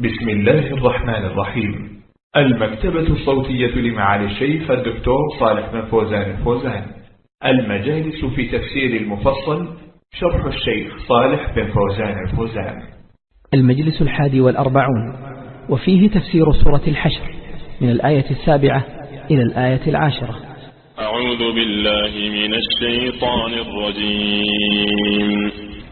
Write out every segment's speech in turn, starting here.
بسم الله الرحمن الرحيم. المكتبة الصوتية لمعالي الشيخ الدكتور صالح بن فوزان الفوزان. المجالس في تفسير المفصل شرح الشيخ صالح بن فوزان الفوزان. المجلس الحادي والأربعون. وفيه تفسير سورة الحشر من الآية السابعة إلى الآية العاشرة. أعوذ بالله من الشيطان الرجيم.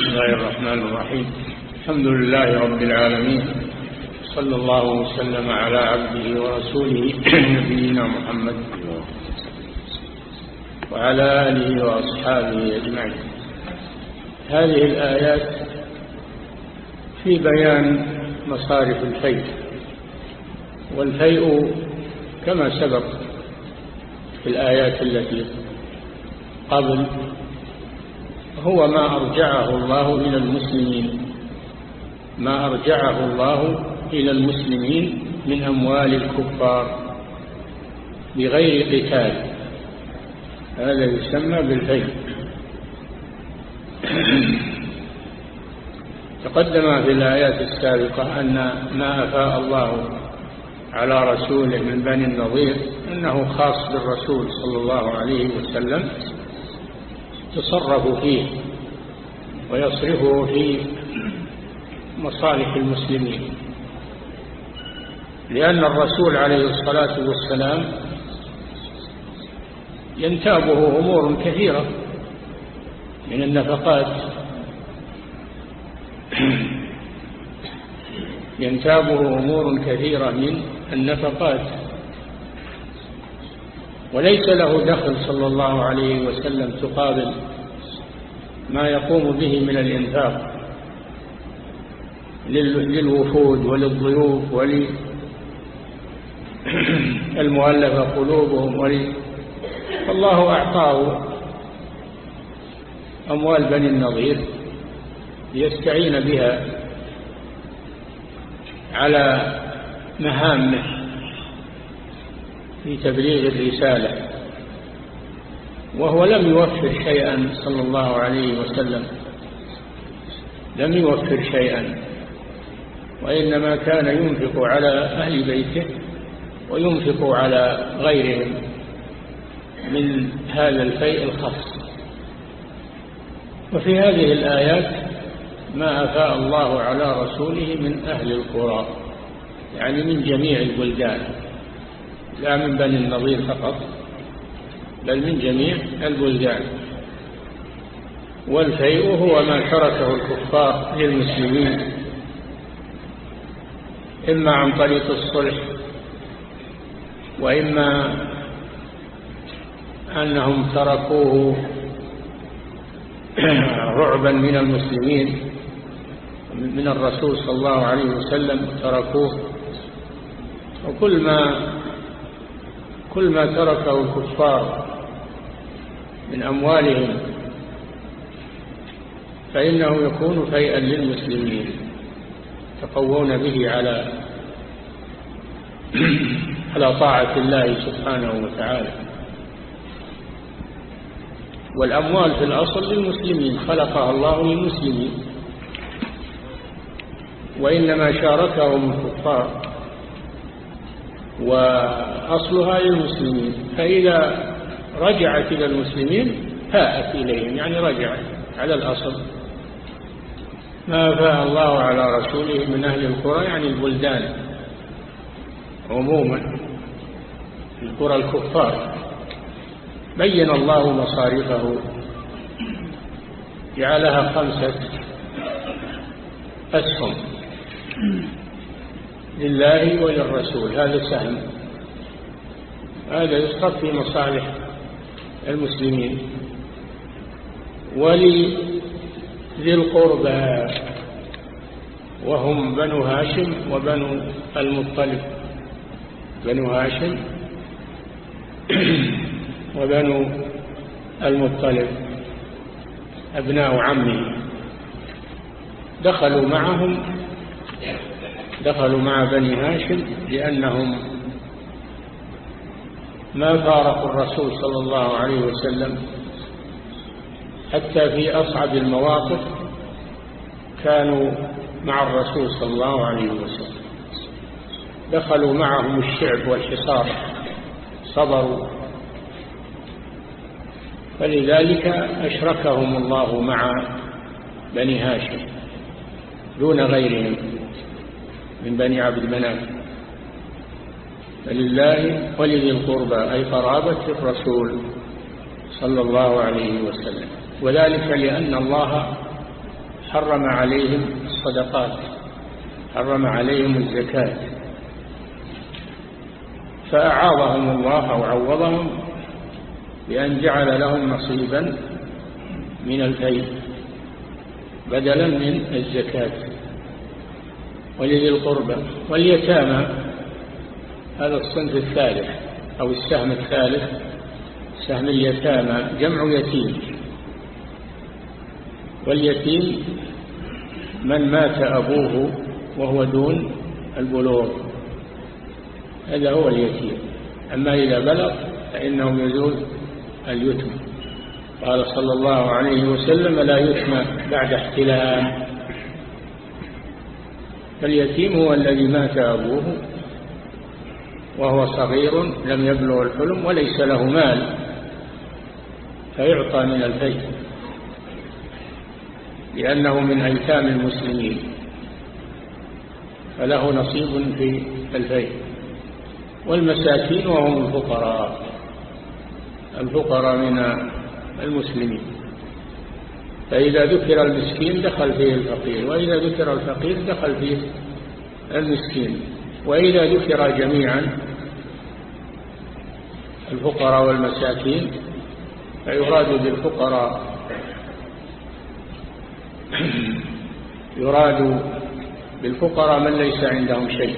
بسم الله الرحمن الرحيم الحمد لله رب العالمين صلى الله وسلم على عبده ورسوله نبينا محمد وعلى آله وأصحابه أجمعين هذه الآيات في بيان مصارف الفيء والفيء كما سبق في الآيات التي قبل هو ما أرجعه الله إلى المسلمين. ما أرجعه الله إلى المسلمين من أموال الكفار بغير قتال. هذا يسمى بالفيل تقدم في الآيات السابقة أن ما أفاء الله على رسوله من بني النظير أنه خاص بالرسول صلى الله عليه وسلم. يتصرف فيه ويصرفه في مصالح المسلمين. لأن الرسول عليه الصلاة والسلام ينتابه أمور كثيرة من النفقات. ينتابه أمور كثيرة من النفقات. وليس له دخل صلى الله عليه وسلم تقابل ما يقوم به من الإنفاق للوفود وللضيوف وللمؤلفة قلوبهم ولي أعطاه أموال بني النظير ليستعين بها على مهامه في تبليغ الرسالة وهو لم يوفر شيئا صلى الله عليه وسلم. لم يوفر شيئا وإنما كان ينفق على أهل بيته وينفق على غيرهم من هذا الفيء الخاص. وفي هذه الآيات ما أفاء الله على رسوله من أهل القرى يعني من جميع البلدان. لا من بني النظير فقط بل من جميع البلدان. والفيء هو ما تركه الكفار للمسلمين. إما عن طريق الصلح وإما أنهم تركوه رعبا من المسلمين. من الرسول صلى الله عليه وسلم تركوه. وكل ما كل ما تركه الكفار من أموالهم فإنه يكون فيئا للمسلمين يتقوون به على على طاعة الله سبحانه وتعالى. والأموال في الأصل للمسلمين خلقها الله للمسلمين. وإنما شاركهم الكفار وأصلها للمسلمين. فإذا رجعت إلى المسلمين فاءت إليهم يعني رجعت على الأصل. ما أفاء الله على رسوله من أهل القرى يعني البلدان عموما القرى الكفار. بين الله مصارفه. جعلها خمسة أسهم. لله وللرسول هذا سهم هذا يصرف في مصالح المسلمين. ولذي القربى وهم بنو هاشم وبنو المطلب. بنو هاشم وبنو المطلب أبناء عمه دخلوا معهم دخلوا مع بني هاشم لأنهم ما فارقوا الرسول صلى الله عليه وسلم حتى في أصعب المواقف كانوا مع الرسول صلى الله عليه وسلم. دخلوا معهم الشعب والحصار صبروا. فلذلك أشركهم الله مع بني هاشم دون غيرهم. من بني عبد مناف فلله ولذي القربى أي قرابة الرسول صلى الله عليه وسلم. وذلك لأن الله حرم عليهم الصدقات حرم عليهم الزكاة. فأعاضهم الله أو عوضهم بأن جعل لهم نصيبا من الفيل بدلا من الزكاة. ولذي القربى واليتامى هذا الصنف الثالث أو السهم الثالث. سهم اليتامى جمع يتيم. واليتيم من مات أبوه وهو دون البلوغ. هذا هو اليتيم. أما إذا بلغ فإنه يزول اليتم قال صلى الله عليه وسلم لا يتم بعد احتلام. فاليتيم هو الذي مات أبوه وهو صغير لم يبلغ الحلم وليس له مال فيعطى من الفيء لأنه من أيتام المسلمين فله نصيب في الفيء والمساكين وهم الفقراء الفقراء من المسلمين. فإذا ذكر المسكين دخل فيه الفقير وإذا ذكر الفقير دخل فيه المسكين. وإذا ذكر جميعا الفقراء والمساكين فيراد بالفقراء يراد بالفقراء من ليس عندهم شيء.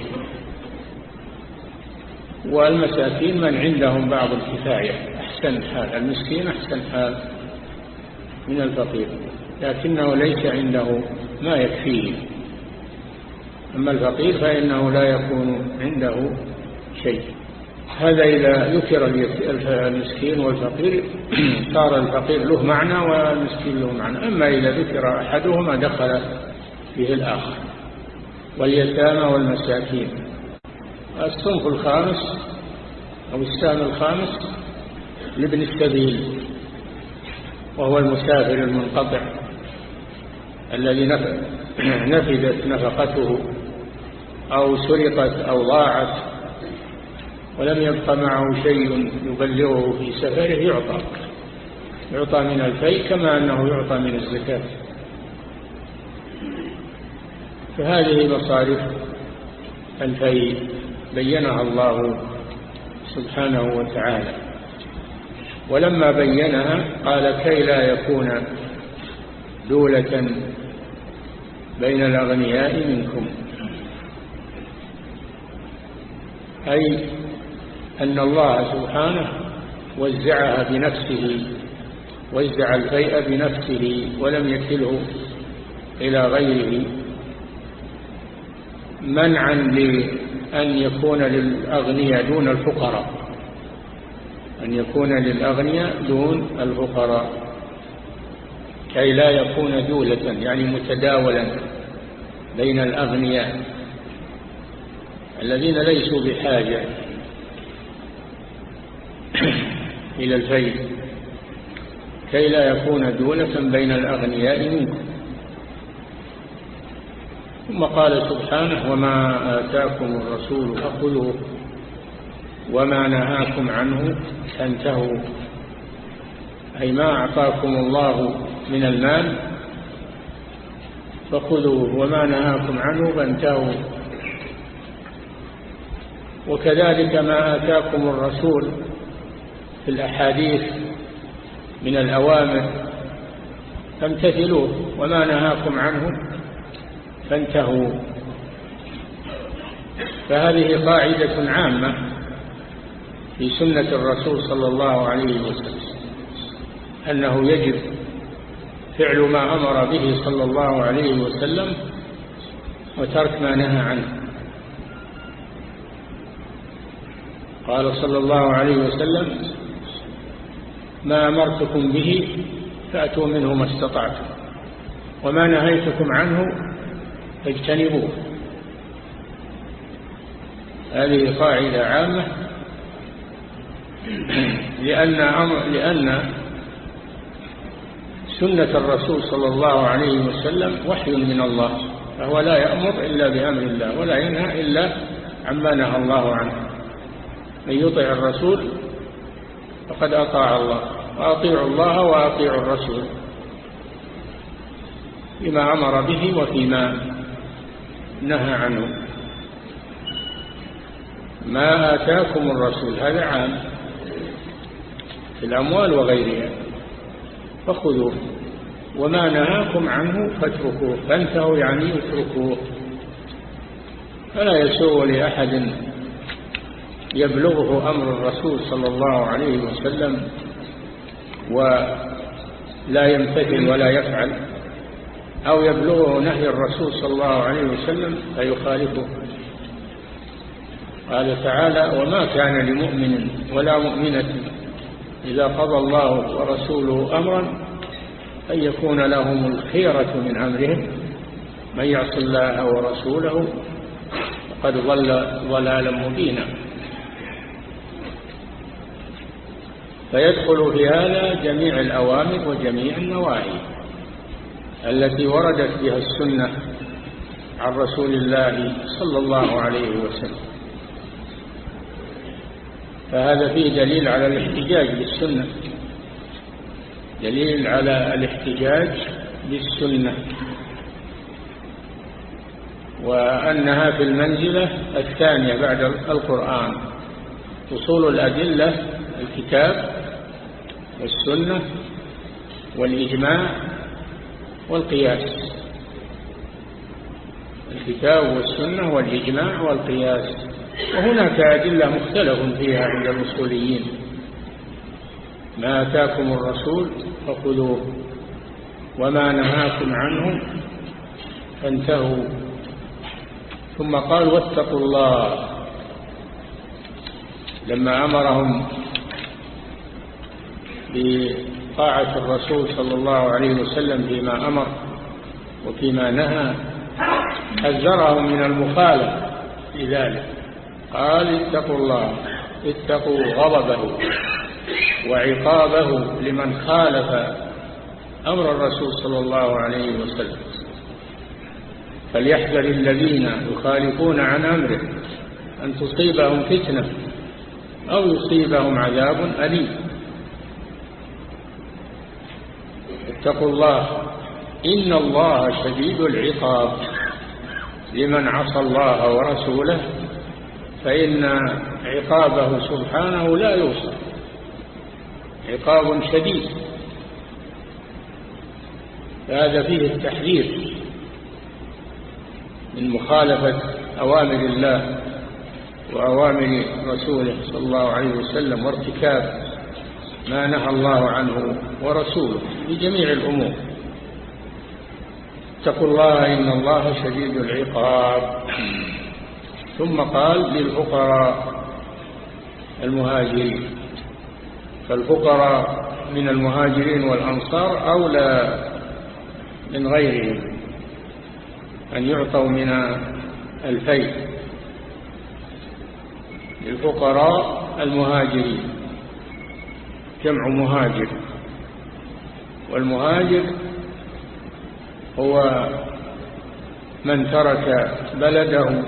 والمساكين من عندهم بعض الكفاية. أحسن حال المسكين أحسن حال. من الفقير لكنه ليس عنده ما يكفيه. أما الفقير فإنه لا يكون عنده شيء. هذا إذا ذكر المسكين والفقير صار الفقير له معنى والمسكين له معنى. أما إذا ذكر أحدهما دخل فيه الآخر واليتامى والمساكين. الصنف الخامس أو السهم الخامس لابن السبيل. وهو المسافر المنقطع الذي نفذت نفقته أو سرقت أو ضاعت ولم يبق معه شيء يبلغه في سفره يعطى يعطى من الفيء كما أنه يعطى من الزكاة. فهذه مصارف الفيء بينها الله سبحانه وتعالى. ولما بينها قال كي لا يكون دولة بين الأغنياء منكم. أي أن الله سبحانه وزعها بنفسه وزع الفيء بنفسه ولم يكله إلى غيره. منعا لأن يكون للأغنياء دون الفقراء. أن يكون للأغنياء دون الفقراء. كي لا يكون دولة يعني متداولا بين الأغنياء الذين ليسوا بحاجة إلى الفيل كي لا يكون دولة بين الأغنياء منكم. ثم قال سبحانه وما آتاكم الرسول فخذوه وما نهاكم عنه فانتهوا. أي ما أعطاكم الله من المال فخذوه. وما نهاكم عنه فانتهوا. وكذلك ما آتاكم الرسول في الأحاديث من الأوامر فامتثلوه. وما نهاكم عنه فانتهوا. فهذه قاعدة عامة. في سنة الرسول صلى الله عليه وسلم أنه يجب فعل ما أمر به صلى الله عليه وسلم وترك ما نهى عنه. قال صلى الله عليه وسلم ما أمرتكم به فأتوا منه ما استطعتم وما نهيتكم عنه فاجتنبوه. هذه قاعدة عامة لأن, أمر لأن سنة الرسول صلى الله عليه وسلم وحي من الله فهو لا يأمر إلا بأمر الله ولا ينهى إلا عما نهى الله عنه. من يطع الرسول فقد أطاع الله وأطيعوا الله وأطيعوا الرسول فيما أمر به وفيما نهى عنه. ما آتاكم الرسول؟ هذا عام. في الأموال وغيرها. فخذوه. وما نهاكم عنه فاتركوه. فانتهوا يعني اتركوه. فلا يسوء لأحد يبلغه أمر الرسول صلى الله عليه وسلم ولا يمتثل ولا يفعل أو يبلغه نهي الرسول صلى الله عليه وسلم فيخالفه. قال تعالى وما كان لمؤمن ولا مؤمنة إذا قضى الله ورسوله أمرا أن يكون لهم الخيرة من أمرهم من يعص الله ورسوله فقد ضل ضلالا مبينا. فيدخل في هذا جميع الأوامر وجميع النواهي التي وردت بها السنة عن رسول الله صلى الله عليه وسلم. فهذا فيه دليل على الاحتجاج بالسنة. دليل على الاحتجاج بالسنة. وأنها في المنزلة الثانية بعد القرآن. وصول الأدلة الكتاب والسنة والإجماع والقياس. الكتاب والسنة والإجماع والقياس. وهناك أدلة مختلف فيها عند الأصوليين ما أتاكم الرسول فخذوه وما نهاكم عنه فانتهوا. ثم قال واتقوا الله. لما أمرهم بطاعة الرسول صلى الله عليه وسلم فيما أمر وفيما نهى حذرهم من المخالفة لذلك قال اتقوا الله اتقوا غضبه وعقابه لمن خالف أمر الرسول صلى الله عليه وسلم. فليحذر الذين يخالفون عن أمره أن تصيبهم فتنة أو يصيبهم عذاب أليم. اتقوا الله إن الله شديد العقاب لمن عصى الله ورسوله فإن عقابه سبحانه لا يوصف. عقاب شديد. هذا فيه التحذير من مخالفة أوامر الله وأوامر رسوله صلى الله عليه وسلم وارتكاب ما نهى الله عنه ورسوله في جميع الأمور. اتقوا الله إن الله شديد العقاب. ثم قال للفقراء المهاجرين. فالفقراء من المهاجرين والأنصار أولى من غيرهم أن يعطوا من الفيء. للفقراء المهاجرين. جمع مهاجر. والمهاجر هو من ترك بلده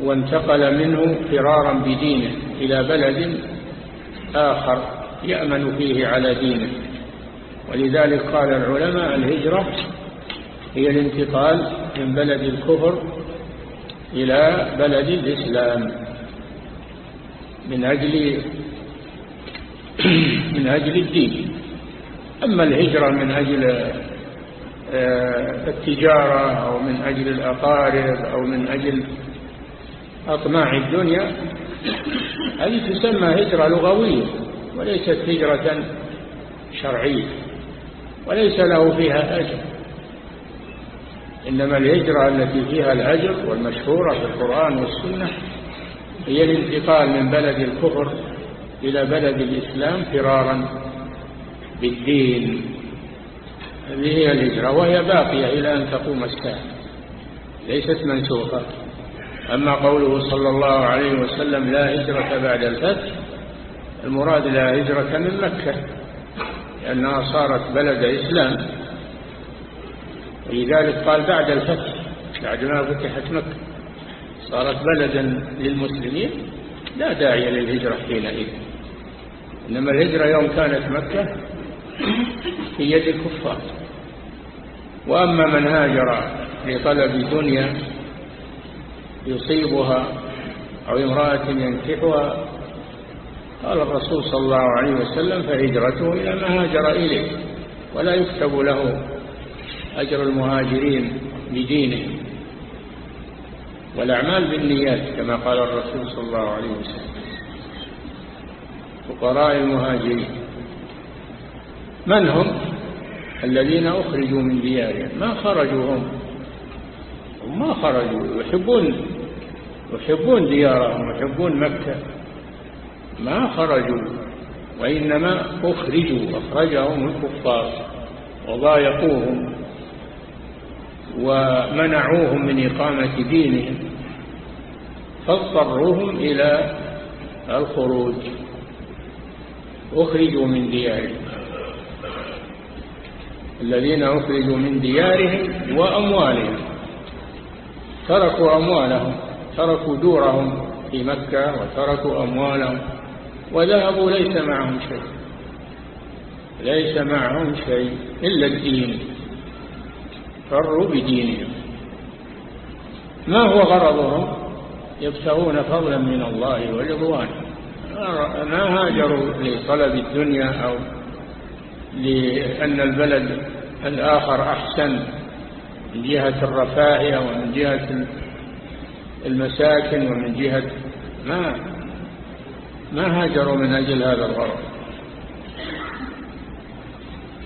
وانتقل منه فرارا بدينه إلى بلد آخر يأمن فيه على دينه. ولذلك قال العلماء الهجرة هي الانتقال من بلد الكفر إلى بلد الإسلام. من أجل من أجل الدين. أما الهجرة من أجل آه، التجارة أو من أجل الأقارب أو من أجل أطماع الدنيا هذه تسمى هجرة لغوية وليست هجرة شرعية وليس له فيها أجر. إنما الهجرة التي فيها الأجر والمشهورة في القرآن والسنة هي الانتقال من بلد الكفر إلى بلد الإسلام فرارا بالدين. هذه هي الهجرة وهي باقية إلى أن تقوم الساعة. ليست منسوخة. أما قوله صلى الله عليه وسلم لا هجرة بعد الفتح المراد لا هجرة من مكة لأنها صارت بلد إسلام. ولذلك قال بعد الفتح بعد ما فتحت مكة صارت بلدا للمسلمين لا داعي للهجرة حينئذ. إنما الهجرة يوم كانت مكة في يد الكفار. وأما من هاجر لطلب دنيا يصيبها أو امرأة ينكحها قال الرسول صلى الله عليه وسلم فهجرته إلى ما هاجر إليه ولا يكتب له أجر المهاجرين بدينه والأعمال بالنيات كما قال الرسول صلى الله عليه وسلم فقراء المهاجرين. من هم؟ الذين أخرجوا من ديارهم. ما خرجوا هم ما خرجوا يحبون يحبون ديارهم يحبون مكة. ما خرجوا وإنما أخرجوا أخرجهم الكفار وضايقوهم ومنعوهم من إقامة دينهم فاضطروهم إلى الخروج. أخرجوا من ديارهم. الذين أخرجوا من ديارهم وأموالهم. تركوا أموالهم. تركوا دورهم في مكة وتركوا أموالهم وذهبوا ليس معهم شيء. ليس معهم شيء إلا الدين. فروا بدينهم. ما هو غرضهم؟ يبتغون فضلا من الله ورضوانه. ما هاجروا لطلب الدنيا أو لأن البلد الآخر أحسن من جهة الرفاهية ومن جهة المساكن ومن جهة ما ما هاجروا من أجل هذا الغرض.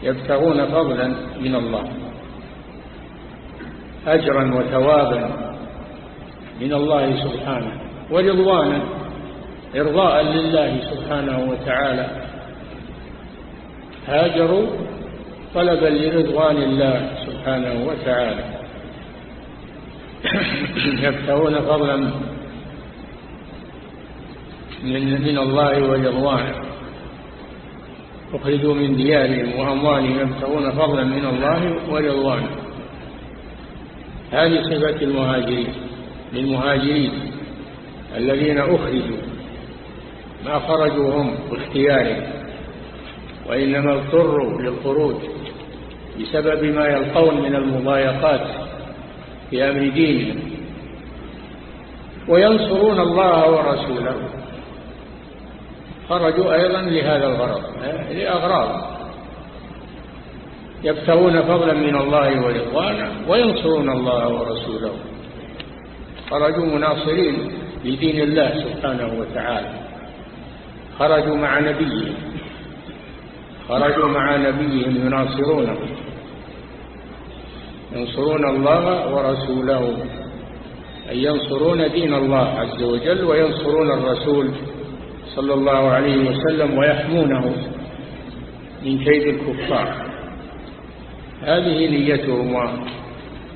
يبتغون فضلا من الله. أجرا وثوابا من الله سبحانه. ورضوانا إرضاء لله سبحانه وتعالى. هاجروا طلبا لرضوان الله سبحانه وتعالى. يبتغون فضلا من, الله ورضوانه أخرجوا من ديارهم وأموالهم يبتغون فضلا من الله ورضوانه هذه صفة المهاجرين للمهاجرين الذين أخرجوا. ما خرجوا هم باختيارهم وإنما اضطروا للخروج بسبب ما يلقون من المضايقات. في أمر دينهم وينصرون الله ورسوله. خرجوا أيضا لهذا الغرض لأغراض. يبتغون فضلا من الله ورضوانا وينصرون الله ورسوله. خرجوا مناصرين لدين الله سبحانه وتعالى. خرجوا مع نبيهم. خرجوا مع نبيهم يناصرونه. ينصرون الله ورسوله أي ينصرون دين الله عز وجل وينصرون الرسول صلى الله عليه وسلم ويحمونه من كيد الكفار. هذه نيتهم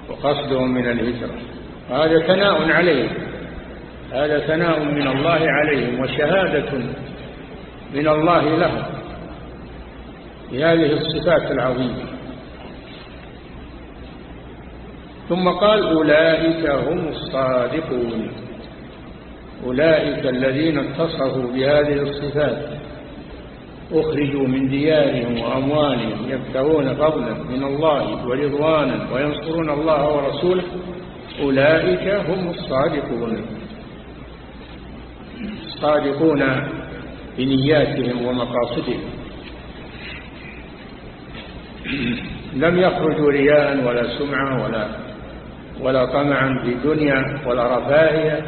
وقصدهم من الهجرة. هذا ثناء عليهم. هذا ثناء من الله عليهم وشهادة من الله لهم. بهذه الصفات العظيمة. ثم قال أولئك هم الصادقون. أولئك الذين اتصفوا بهذه الصفات. أخرجوا من ديارهم وأموالهم يبتغون فضلا من الله ورضوانا وينصرون الله ورسوله. أولئك هم الصادقون. الصادقون بنياتهم ومقاصدهم. لم يخرجوا رياء ولا سمعة ولا ولا طمعا في دنيا ولا رفاهية.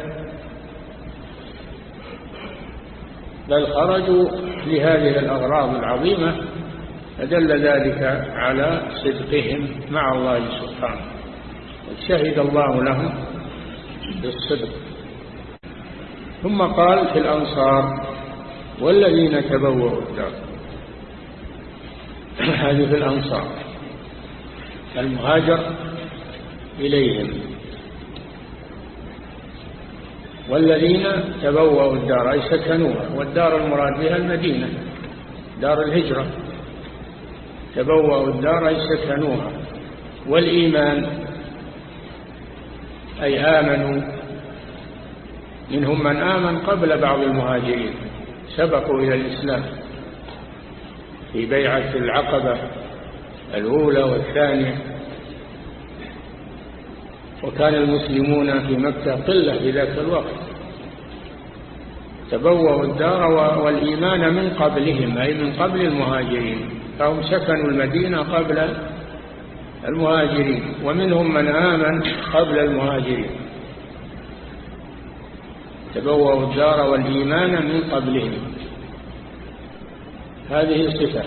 بل خرجوا لهذه الأغراض العظيمة فدل ذلك على صدقهم مع الله سبحانه. شهد الله لهم بالصدق. ثم قال في الأنصار والذين تبوأوا الدار. هذه في الأنصار. المهاجر إليهم. والذين تبوأوا الدار أي سكنوها والدار المراد بها المدينة دار الهجرة. تبوأوا الدار أي سكنوها. والإيمان أي آمنوا. منهم من آمن قبل بعض المهاجرين سبقوا إلى الإسلام. في بيعة العقبة الأولى والثانية. وكان المسلمون في مكة قلة في ذاك الوقت. تبوأوا الدار والإيمان من قبلهم أي من قبل المهاجرين. فهم سكنوا المدينة قبل المهاجرين ومنهم من آمن قبل المهاجرين. تبوأوا الدار والإيمان من قبلهم. هذه صفة.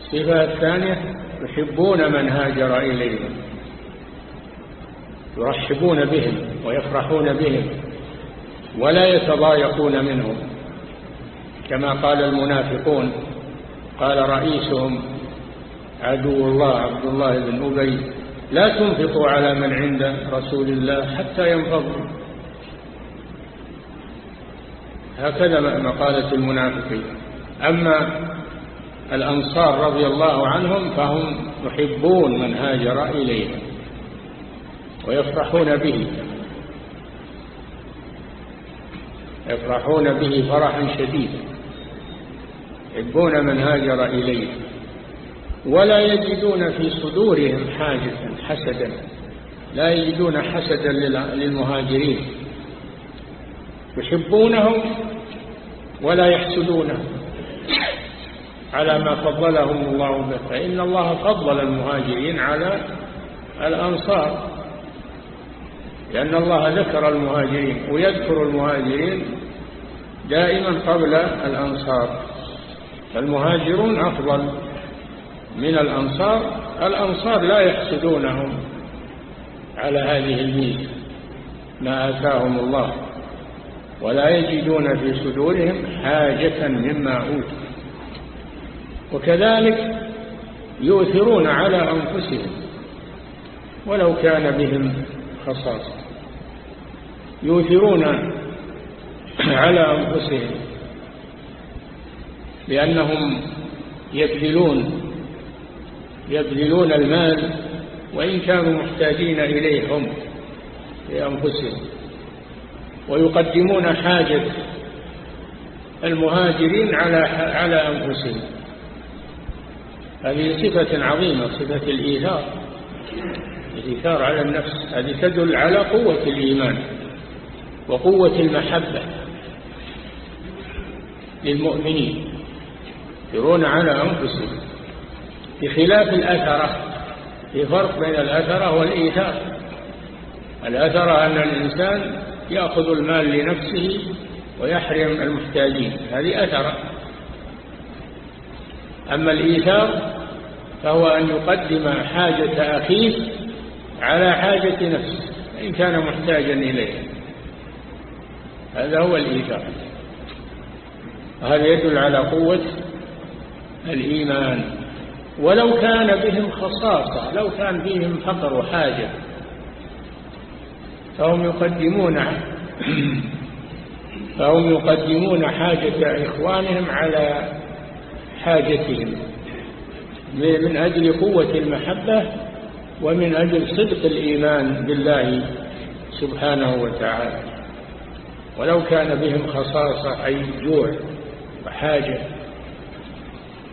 الصفة الثانية يحبون من هاجر إليهم. يرحبون بهم ويفرحون بهم ولا يتضايقون منهم. كما قال المنافقون قال رئيسهم عدو الله عبد الله بن أبي لا تنفقوا على من عند رسول الله حتى ينفضوا. هكذا مقالة المنافقين. أما الأنصار رضي الله عنهم فهم يحبون من هاجر إليهم. ويفرحون به. يفرحون به فرحا شديدا. يحبون من هاجر إليه. ولا يجدون في صدورهم حاجة حسدا. لا يجدون حسدا للمهاجرين. يحبونهم ولا يحسدونهم على ما فضلهم الله به. فإن الله فضل المهاجرين على الأنصار. لأن الله ذكر المهاجرين ويذكر المهاجرين دائما قبل الأنصار. فالمهاجرون أفضل من الأنصار. الأنصار لا يحسدونهم على هذه الميزة ما آتاهم الله ولا يجدون في صدورهم حاجة مما أوتوا. وكذلك يؤثرون على أنفسهم ولو كان بهم خصاصة. يؤثرون على أنفسهم لأنهم يبذلون يبذلون المال وإن كانوا محتاجين إليهم لأنفسهم. ويقدمون حاجة المهاجرين على على أنفسهم. هذه صفة عظيمة صفة الإيثار الإيثار على النفس. هذه تدل على قوة الإيمان. وقوة المحبة للمؤمنين يرون على أنفسهم بخلاف الأثرة في فرق بين الأثرة والإيثار. الأثرة أن الإنسان يأخذ المال لنفسه ويحرم المحتاجين هذه أثرة أما الإيثار فهو أن يقدم حاجة أخيه على حاجة نفسه إن كان محتاجا إليه هذا هو الإيثار. وهذا يدل على قوة الإيمان. ولو كان بهم خصاصة لو كان فيهم فقر وحاجة فهم يقدمون فهم يقدمون حاجة إخوانهم على حاجتهم من أجل قوة المحبة ومن أجل صدق الإيمان بالله سبحانه وتعالى. ولو كان بهم خصاصة أي جوع وحاجة.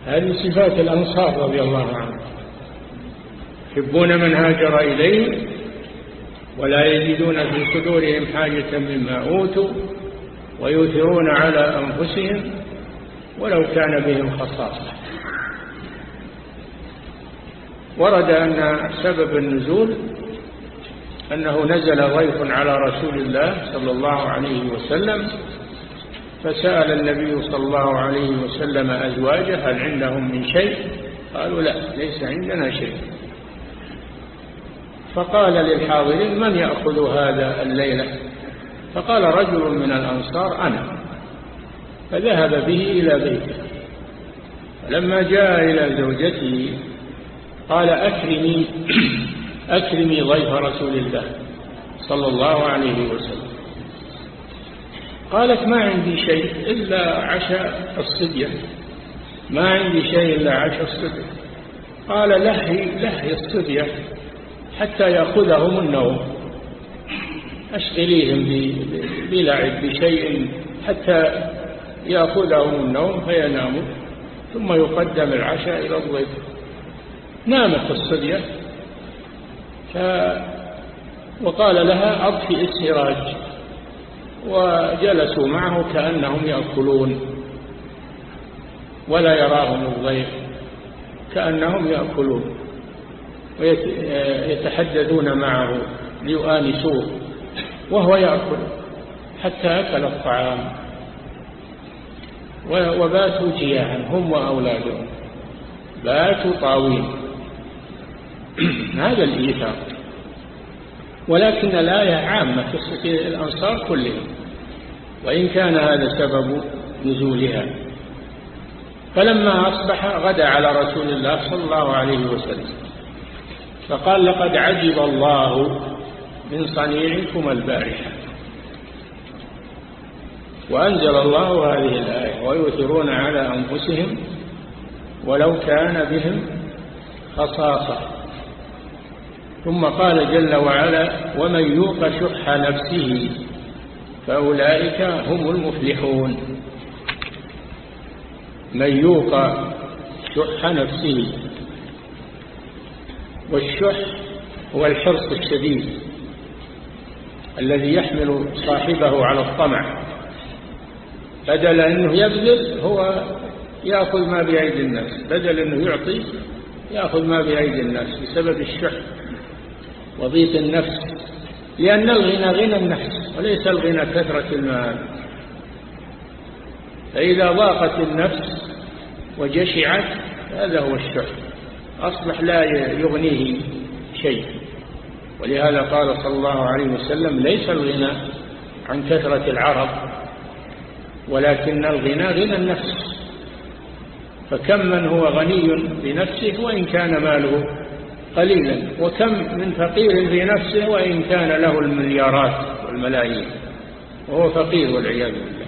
هذه صفات الأنصار رضي الله عنهم. يحبون من هاجر إليه ولا يجدون في صدورهم حاجة مما أوتوا ويؤثرون على أنفسهم ولو كان بهم خصاصة. ورد أن سبب النزول أنه نزل ضيف على رسول الله صلى الله عليه وسلم فسأل النبي صلى الله عليه وسلم أزواجه هل عندهم من شيء؟ قالوا لا ليس عندنا شيء. فقال للحاضرين من يأخذ هذا الليلة؟ فقال رجل من الأنصار أنا. فذهب به إلى بيته. فلما جاء إلى زوجته قال أكرمي. أكرمي ضيف رسول الله صلى الله عليه وسلم. قالت ما عندي شيء إلا عشاء الصبية ما عندي شيء إلا عشاء الصبية قال لهي لهي الصبية حتى يأخذهم النوم. أشغليهم بلعب بشيء حتى يأخذهم النوم فيناموا. ثم يقدم العشاء إلى الضيف. نامت الصبية ف وقال لها أطفئ السراج وجلسوا معه كأنهم يأكلون ولا يراهم الضيف كأنهم يأكلون ويتحدثون معه ليؤانسوه وهو يأكل حتى أكل الطعام وباتوا جياعا هم وأولادهم باتوا طاوين هذا الإيثار. ولكن الآية عامة في الأنصار كلهم وإن كان هذا سبب نزولها. فلما أصبح غدا على رسول الله صلى الله عليه وسلم فقال لقد عجب الله من صنيعكم البارحة. وأنزل الله هذه الآية ويؤثرون على أنفسهم ولو كان بهم خصاصة. ثم قال جل وعلا ومن يوق شح نفسه فأولئك هم المفلحون. من يوق شح نفسه والشح هو الحرص الشديد الذي يحمل صاحبه على الطمع. بدل أنه يبذل هو يأخذ ما بأيدي الناس بدل أنه يعطي يأخذ ما بأيدي الناس بسبب الشح. وضيق النفس لأن الغنى غنى النفس وليس الغنى كثرة المال. فإذا ضاقت النفس وجشعت هذا هو الشح. أصبح لا يغنيه شيء. ولهذا قال صلى الله عليه وسلم ليس الغنى عن كثرة العرب ولكن الغنى غنى النفس. فكم من هو غني بنفسه وإن كان ماله قليلا. وكم من فقير في نفسه وإن كان له المليارات والملايين. وهو فقير والعياذ بالله.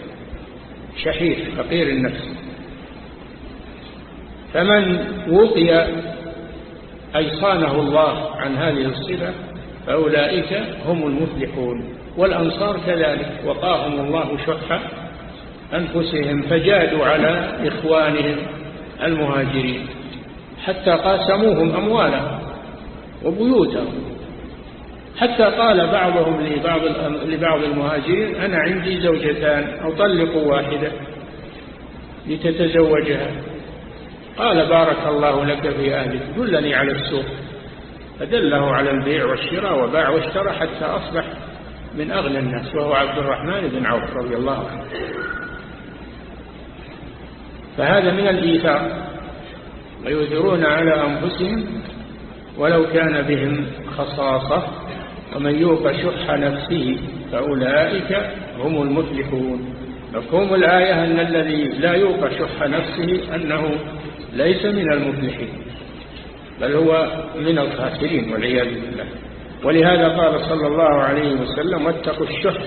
شحيح فقير النفس. فمن وقي أي صانه الله عن هذه الصفة فأولئك هم المفلحون. والأنصار كذلك. وقاهم الله شح أنفسهم فجادوا على إخوانهم المهاجرين. حتى قاسموهم أموالهم. وبيوتهم. حتى قال بعضهم لبعض لبعض المهاجرين أنا عندي زوجتان أطلق واحدة لتتزوجها. قال بارك الله لك في أهلك. دلني على السوق. فدله على البيع والشراء وباع واشترى حتى أصبح من أغنى الناس وهو عبد الرحمن بن عوف رضي الله عنه. فهذا من الإيثار. ويؤثرون على أنفسهم ولو كان بهم خصاصة ومن يوق شح نفسه فأولئك هم المفلحون. مفهوم الآية أن الذي لا يوق شح نفسه أنه ليس من المفلحين بل هو من الخاسرين والعياذ بالله. ولهذا قال صلى الله عليه وسلم واتقوا الشح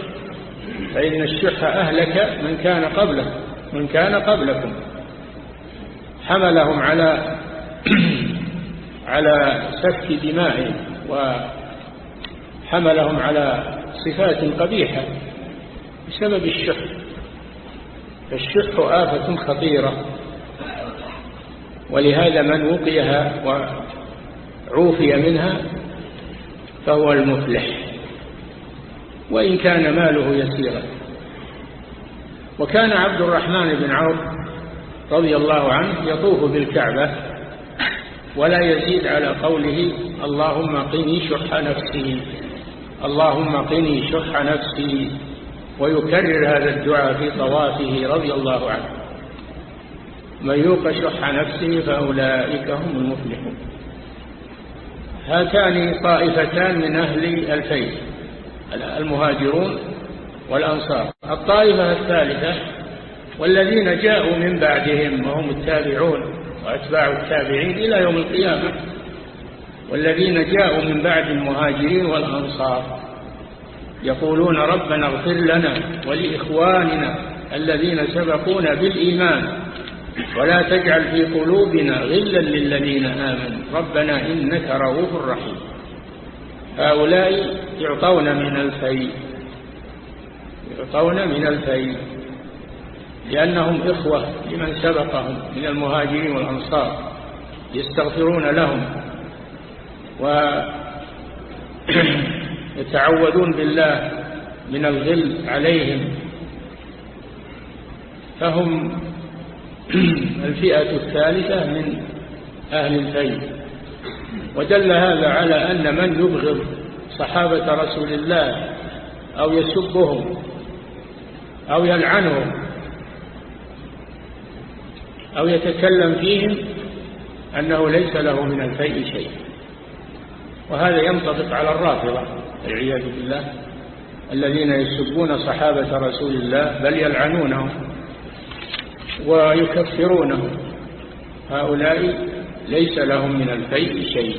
فإن الشح أهلك من كان قبله من كان قبلكم. حملهم على على سفك دمائهم وحملهم على صفات قبيحة بسبب الشح. فالشح آفة خطيرة. ولهذا من وقيها وعوفي منها فهو المفلح. وإن كان ماله يسيرا. وكان عبد الرحمن بن عوف رضي الله عنه يطوف بالكعبة ولا يزيد على قوله اللهم قني شح نفسي. اللهم قني شح نفسي. ويكرر هذا الدعاء في طوافه رضي الله عنه. من يوق شح نفسه فأولئك هم المفلحون. هاتان طائفتان من أهل الفيل المهاجرون والأنصار. الطائفة الثالثة والذين جاءوا من بعدهم وهم التابعون. وأتباع التابعين إلى يوم القيامة والذين جاءوا من بعد المهاجرين والأنصار يقولون ربنا اغفر لنا ولإخواننا الذين سبقونا بالإيمان ولا تجعل في قلوبنا غلا للذين آمنوا. ربنا إنك رؤوف رحيم. هؤلاء يعطون من الفيء. يعطون من الفيء. لأنهم إخوة لمن سبقهم من المهاجرين والأنصار يستغفرون لهم ويتعوذون بالله من الغل عليهم. فهم الفئة الثالثة من أهل الفيل ودل هذا على أن من يبغض صحابة رسول الله أو يسبهم أو يلعنهم أو يتكلم فيهم أنه ليس له من الفيء شيء. وهذا ينطبق على الرافضة والعياذ بالله الذين يسبون صحابة رسول الله بل يلعنونهم ويكفرونه هؤلاء ليس لهم من الفيء شيء.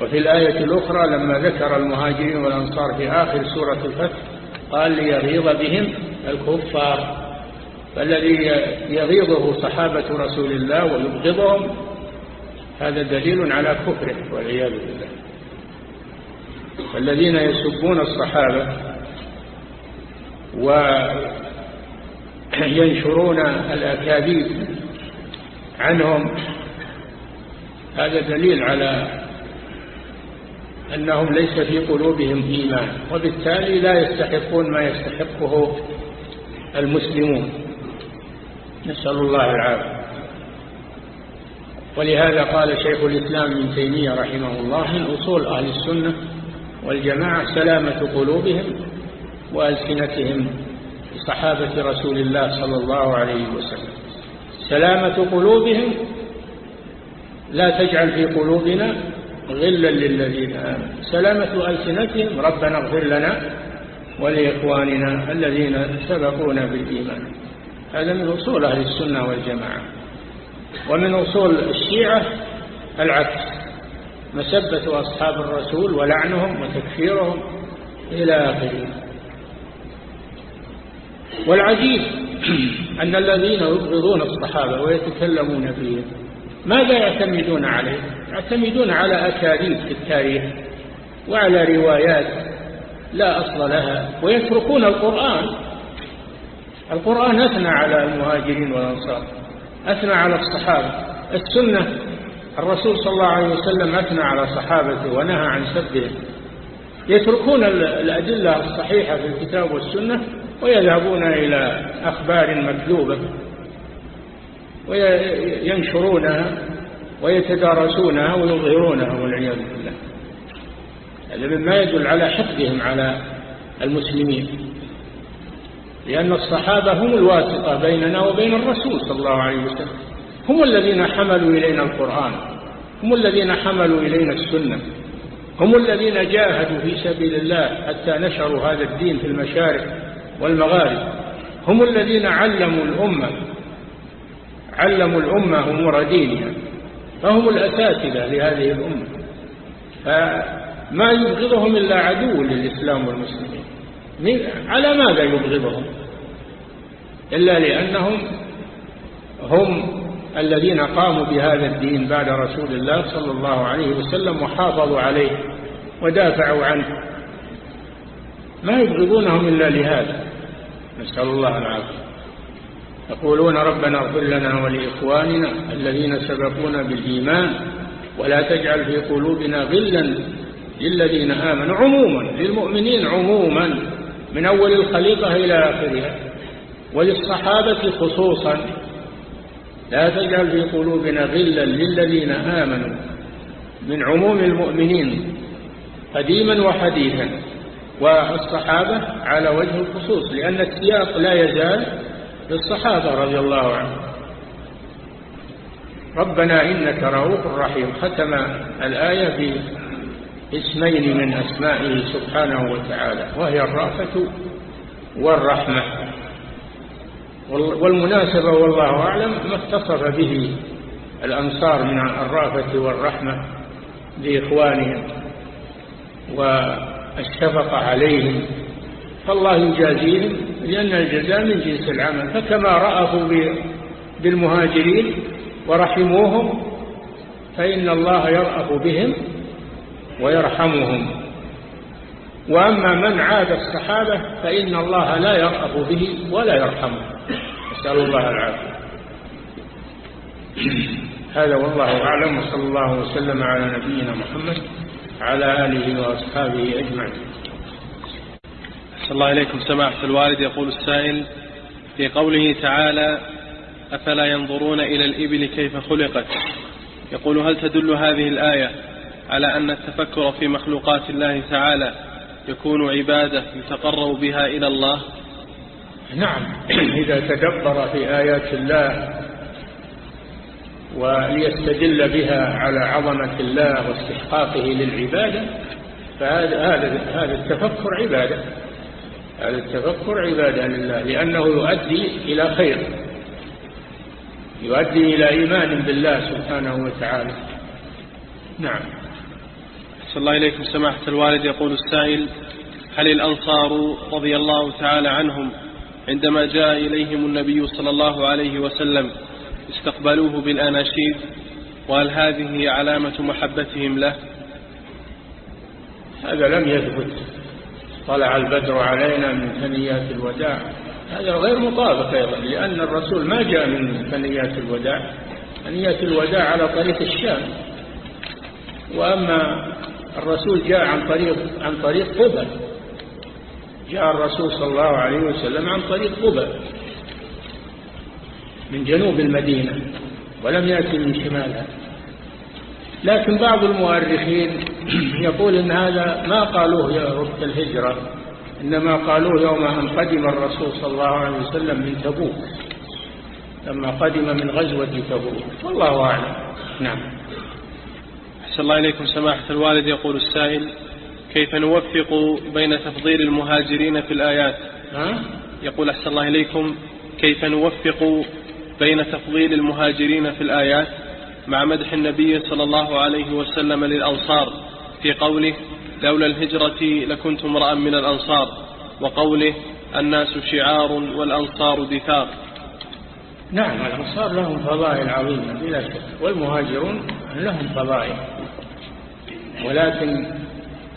وفي الآية الأخرى لما ذكر المهاجرين والأنصار في آخر سورة الفتح قال ليغيظ بهم الكفار فالذي يغيظه صحابة رسول الله ويبغضهم هذا دليل على كفره والعياذ بالله. فالذين يسبون الصحابة وينشرون الأكاذيب عنهم هذا دليل على أنهم ليس في قلوبهم إيمان وبالتالي لا يستحقون ما يستحقه المسلمون. نسأل الله العافية. ولهذا قال شيخ الإسلام ابن تيمية رحمه الله من أصول أهل السنة والجماعة سلامة قلوبهم وألسنتهم صحابة رسول الله صلى الله عليه وسلم. سلامة قلوبهم لا تجعل في قلوبنا غلا للذين آمنوا. سلامة ألسنتهم ربنا اغفر لنا ولإخواننا الذين سبقونا بالإيمان. هذا من أصول أهل السنة والجماعة. ومن أصول الشيعة العكس. مسبة أصحاب الرسول ولعنهم وتكفيرهم إلى آخره. والعجيب أن الذين يبغضون الصحابة ويتكلمون فيهم ماذا يعتمدون عليه؟ يعتمدون على أكاذيب في التاريخ وعلى روايات لا أصل لها ويتركون القرآن. القرآن أثنى على المهاجرين والأنصار أثنى على الصحابة. السنة الرسول صلى الله عليه وسلم أثنى على صحابته ونهى عن سبهم يتركون الأدلة الصحيحة في الكتاب والسنة ويذهبون إلى أخبار مكذوبة وينشرونها ويتدارسونها ويظهرونها والعياذ بالله. هذا مما يدل على حقدهم على المسلمين. لأن الصحابة هم الواسطة بيننا وبين الرسول صلى الله عليه وسلم. هم الذين حملوا إلينا القرآن. هم الذين حملوا إلينا السنة. هم الذين جاهدوا في سبيل الله حتى نشروا هذا الدين في المشارق والمغارب. هم الذين علموا الأمة. علموا الأمة أمور دينها فهم الأساتذة لهذه الأمة. فما يبغضهم إلا عدو للإسلام والمسلمين. على ماذا يبغضهم؟ إلا لأنهم هم الذين قاموا بهذا الدين بعد رسول الله صلى الله عليه وسلم وحافظوا عليه ودافعوا عنه. ما يبغضونهم إلا لهذا. نسأل الله العافية. يقولون ربنا اغفر لنا ولإخواننا الذين سبقونا بالإيمان ولا تجعل في قلوبنا غلا للذين آمنوا عموما للمؤمنين عموما من أول الخليقة إلى آخرها. وللصحابة خصوصا. لا تجعل في قلوبنا غلا للذين آمنوا من عموم المؤمنين قديما وحديثا. والصحابة على وجه الخصوص لأن السياق لا يزال للصحابة رضي الله عنهم. ربنا إنك رؤوف رحيم. ختم الآية في اسمين من أسمائه سبحانه وتعالى وهي الرأفة والرحمة. والمناسبة والله أعلم ما اتصف به الأنصار من الرأفة والرحمة لإخوانهم والشفقة عليهم. فالله يجازيهم لأن الجزاء من جنس العمل. فكما رأفوا بالمهاجرين ورحموهم فإن الله يرأف بهم ويرحمهم. وأما من عاد الصحابة فإن الله لا يرأف به ولا يرحمه. نسأل الله العافية. هذا والله أعلم وصلى الله وسلم على نبينا محمد على آله وأصحابه أجمعين. صلى الله إليكم سماحة الوالد. يقول السائل في قوله تعالى أفلا ينظرون إلى الإبل كيف خلقت؟ يقول هل تدل هذه الآية على أن التفكر في مخلوقات الله تعالى يكون عبادة يتقرب بها إلى الله؟ نعم. إذا تدبر في آيات الله وليستدل بها على عظمة الله واستحقاقه للعبادة فهذا هذا التفكر عبادة. هذا التفكر عبادة لله لأنه يؤدي إلى خير. يؤدي إلى إيمان بالله سبحانه وتعالى. نعم. صلى الله إليكم سماحة الوالد. يقول السائل هل الأنصار رضي الله تعالى عنهم عندما جاء إليهم النبي صلى الله عليه وسلم استقبلوه بالأناشيد؟ وهل هذه علامة محبتهم له؟ هذا لم يثبت. طلع البدر علينا من ثنيات الوداع. هذا غير مطابق أيضا لأن الرسول ما جاء من ثنيات الوداع. ثنيات الوداع على طريق الشام. وأما الرسول جاء عن طريق عن طريق قبى جاء الرسول صلى الله عليه وسلم عن طريق قبى من جنوب المدينة ولم يأتي من شمالها. لكن بعض المؤرخين يقول إن هذا ما قالوه يا رب الهجرة إنما قالوه يوم أن قدم الرسول صلى الله عليه وسلم من تبوك لما قدم من غزوة تبوك. والله أعلم. نعم. أحسن الله إليكم سماحة الوالد. يقول السائل كيف نوفق بين تفضيل المهاجرين في الآيات؟ ها؟ يقول أحسن الله إليكم. كيف نوفق بين تفضيل المهاجرين في الآيات مع مدح النبي صلى الله عليه وسلم للأنصار في قوله لولا الهجرة لكنت امرأ من الأنصار وقوله الناس شعار والأنصار دثار. نعم الأنصار لهم فضائل عظيمة بلا شك والمهاجرون لهم فضائل. ولكن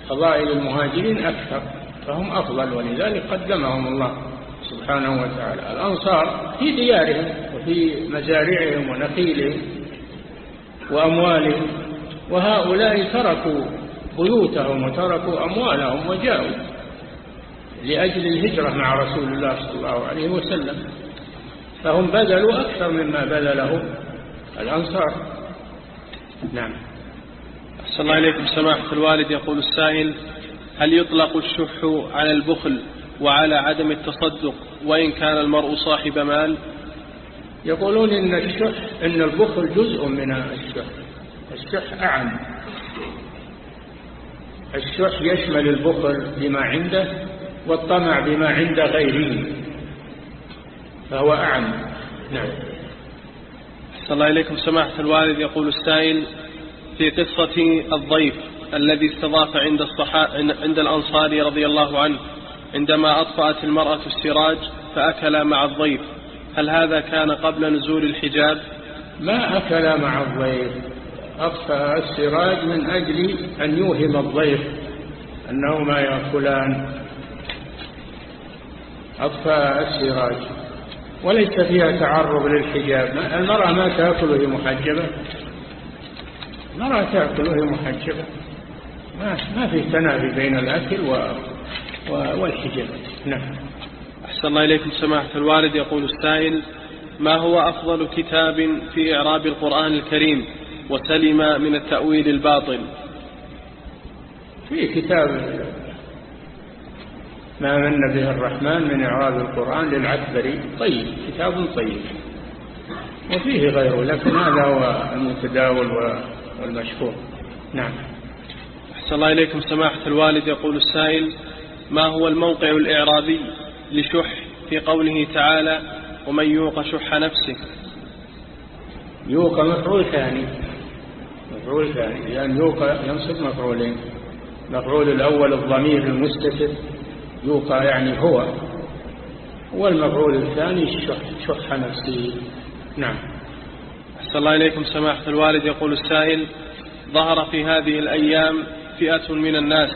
فضائل المهاجرين أكثر فهم أفضل ولذلك قدمهم الله سبحانه وتعالى. الأنصار في ديارهم وفي مزارعهم ونخيلهم وأموالهم وهؤلاء تركوا بيوتهم وتركوا أموالهم وجاءوا لأجل الهجرة مع رسول الله صلى الله عليه وسلم. فهم بذلوا أكثر مما بذله الأنصار. نعم. أحسن الله إليكم سماحة الوالد يقول السائل هل يطلق الشح على البخل وعلى عدم التصدق؟ وإن كان المرء صاحب مال؟ يقولون إن الشح إن البخل جزء من الشح. الشح أعم. الشح يشمل البخل بما عنده والطمع بما عند غيره. فهو أعم. نعم. أحسن الله إليكم سماحة الوالد يقول السائل في قصة الضيف الذي استضاف عند. عند الأنصار رضي الله عنه عندما أطفأت المرأة السراج فأكل مع الضيف. هل هذا كان قبل نزول الحجاب؟ ما أكل مع الضيف. أطفأ السراج من أجل أن يوهم الضيف أنهما يأكلان. أطفأ السراج. وليس فيها تعرض للحجاب. المرأة ما تأكل محجبة. المرأة تأكل وهي محجبة. ما ما في تنافي بين الأكل و... و... والحجاب نعم. أحسن الله إليكم سماحة الوالد. يقول السائل ما هو أفضل كتاب في إعراب القرآن الكريم؟ وسلم من التأويل الباطل. في كتاب ما من به الرحمن من إعراب القرآن للعكبري. طيب كتاب طيب. وفيه غيره لكن هذا هو المتداول والمشهور نعم. أحسن الله إليكم. سماحة الوالد يقول السائل ما هو الموقع الإعرابي لشح في قوله تعالى ومن يوق شح نفسه يوق مفعول ثاني. مفعول ثاني. لأن يعني يوق ينصب مفعولين. مفعول الأول الضمير المستتر. يوقع يعني هو. والمفعول الثاني الشح شح نفسه. نعم. أحسن الله إليكم سماحة الوالد. يقول السائل ظهر في هذه الأيام فئة من الناس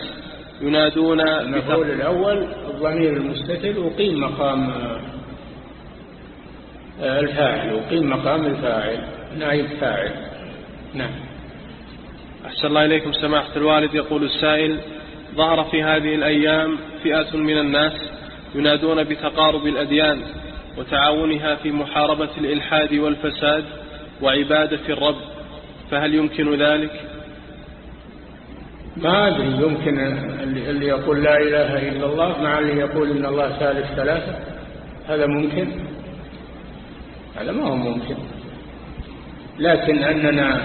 ينادون المفعول الأول الضمير المستتر أقيم مقام آه، الفاعل أقيم مقام الفاعل نائب فاعل. نعم. أحسن الله إليكم سماحة الوالد. يقول السائل ظهر في هذه الأيام فئة من الناس ينادون بتقارب الأديان وتعاونها في محاربة الإلحاد والفساد وعبادة الرب فهل يمكن ذلك؟ ما أدري يمكن اللي يقول لا إله إلا الله مع اللي يقول إن الله ثالث ثلاثة. هذا ممكن؟ هذا ما هو ممكن. لكن أننا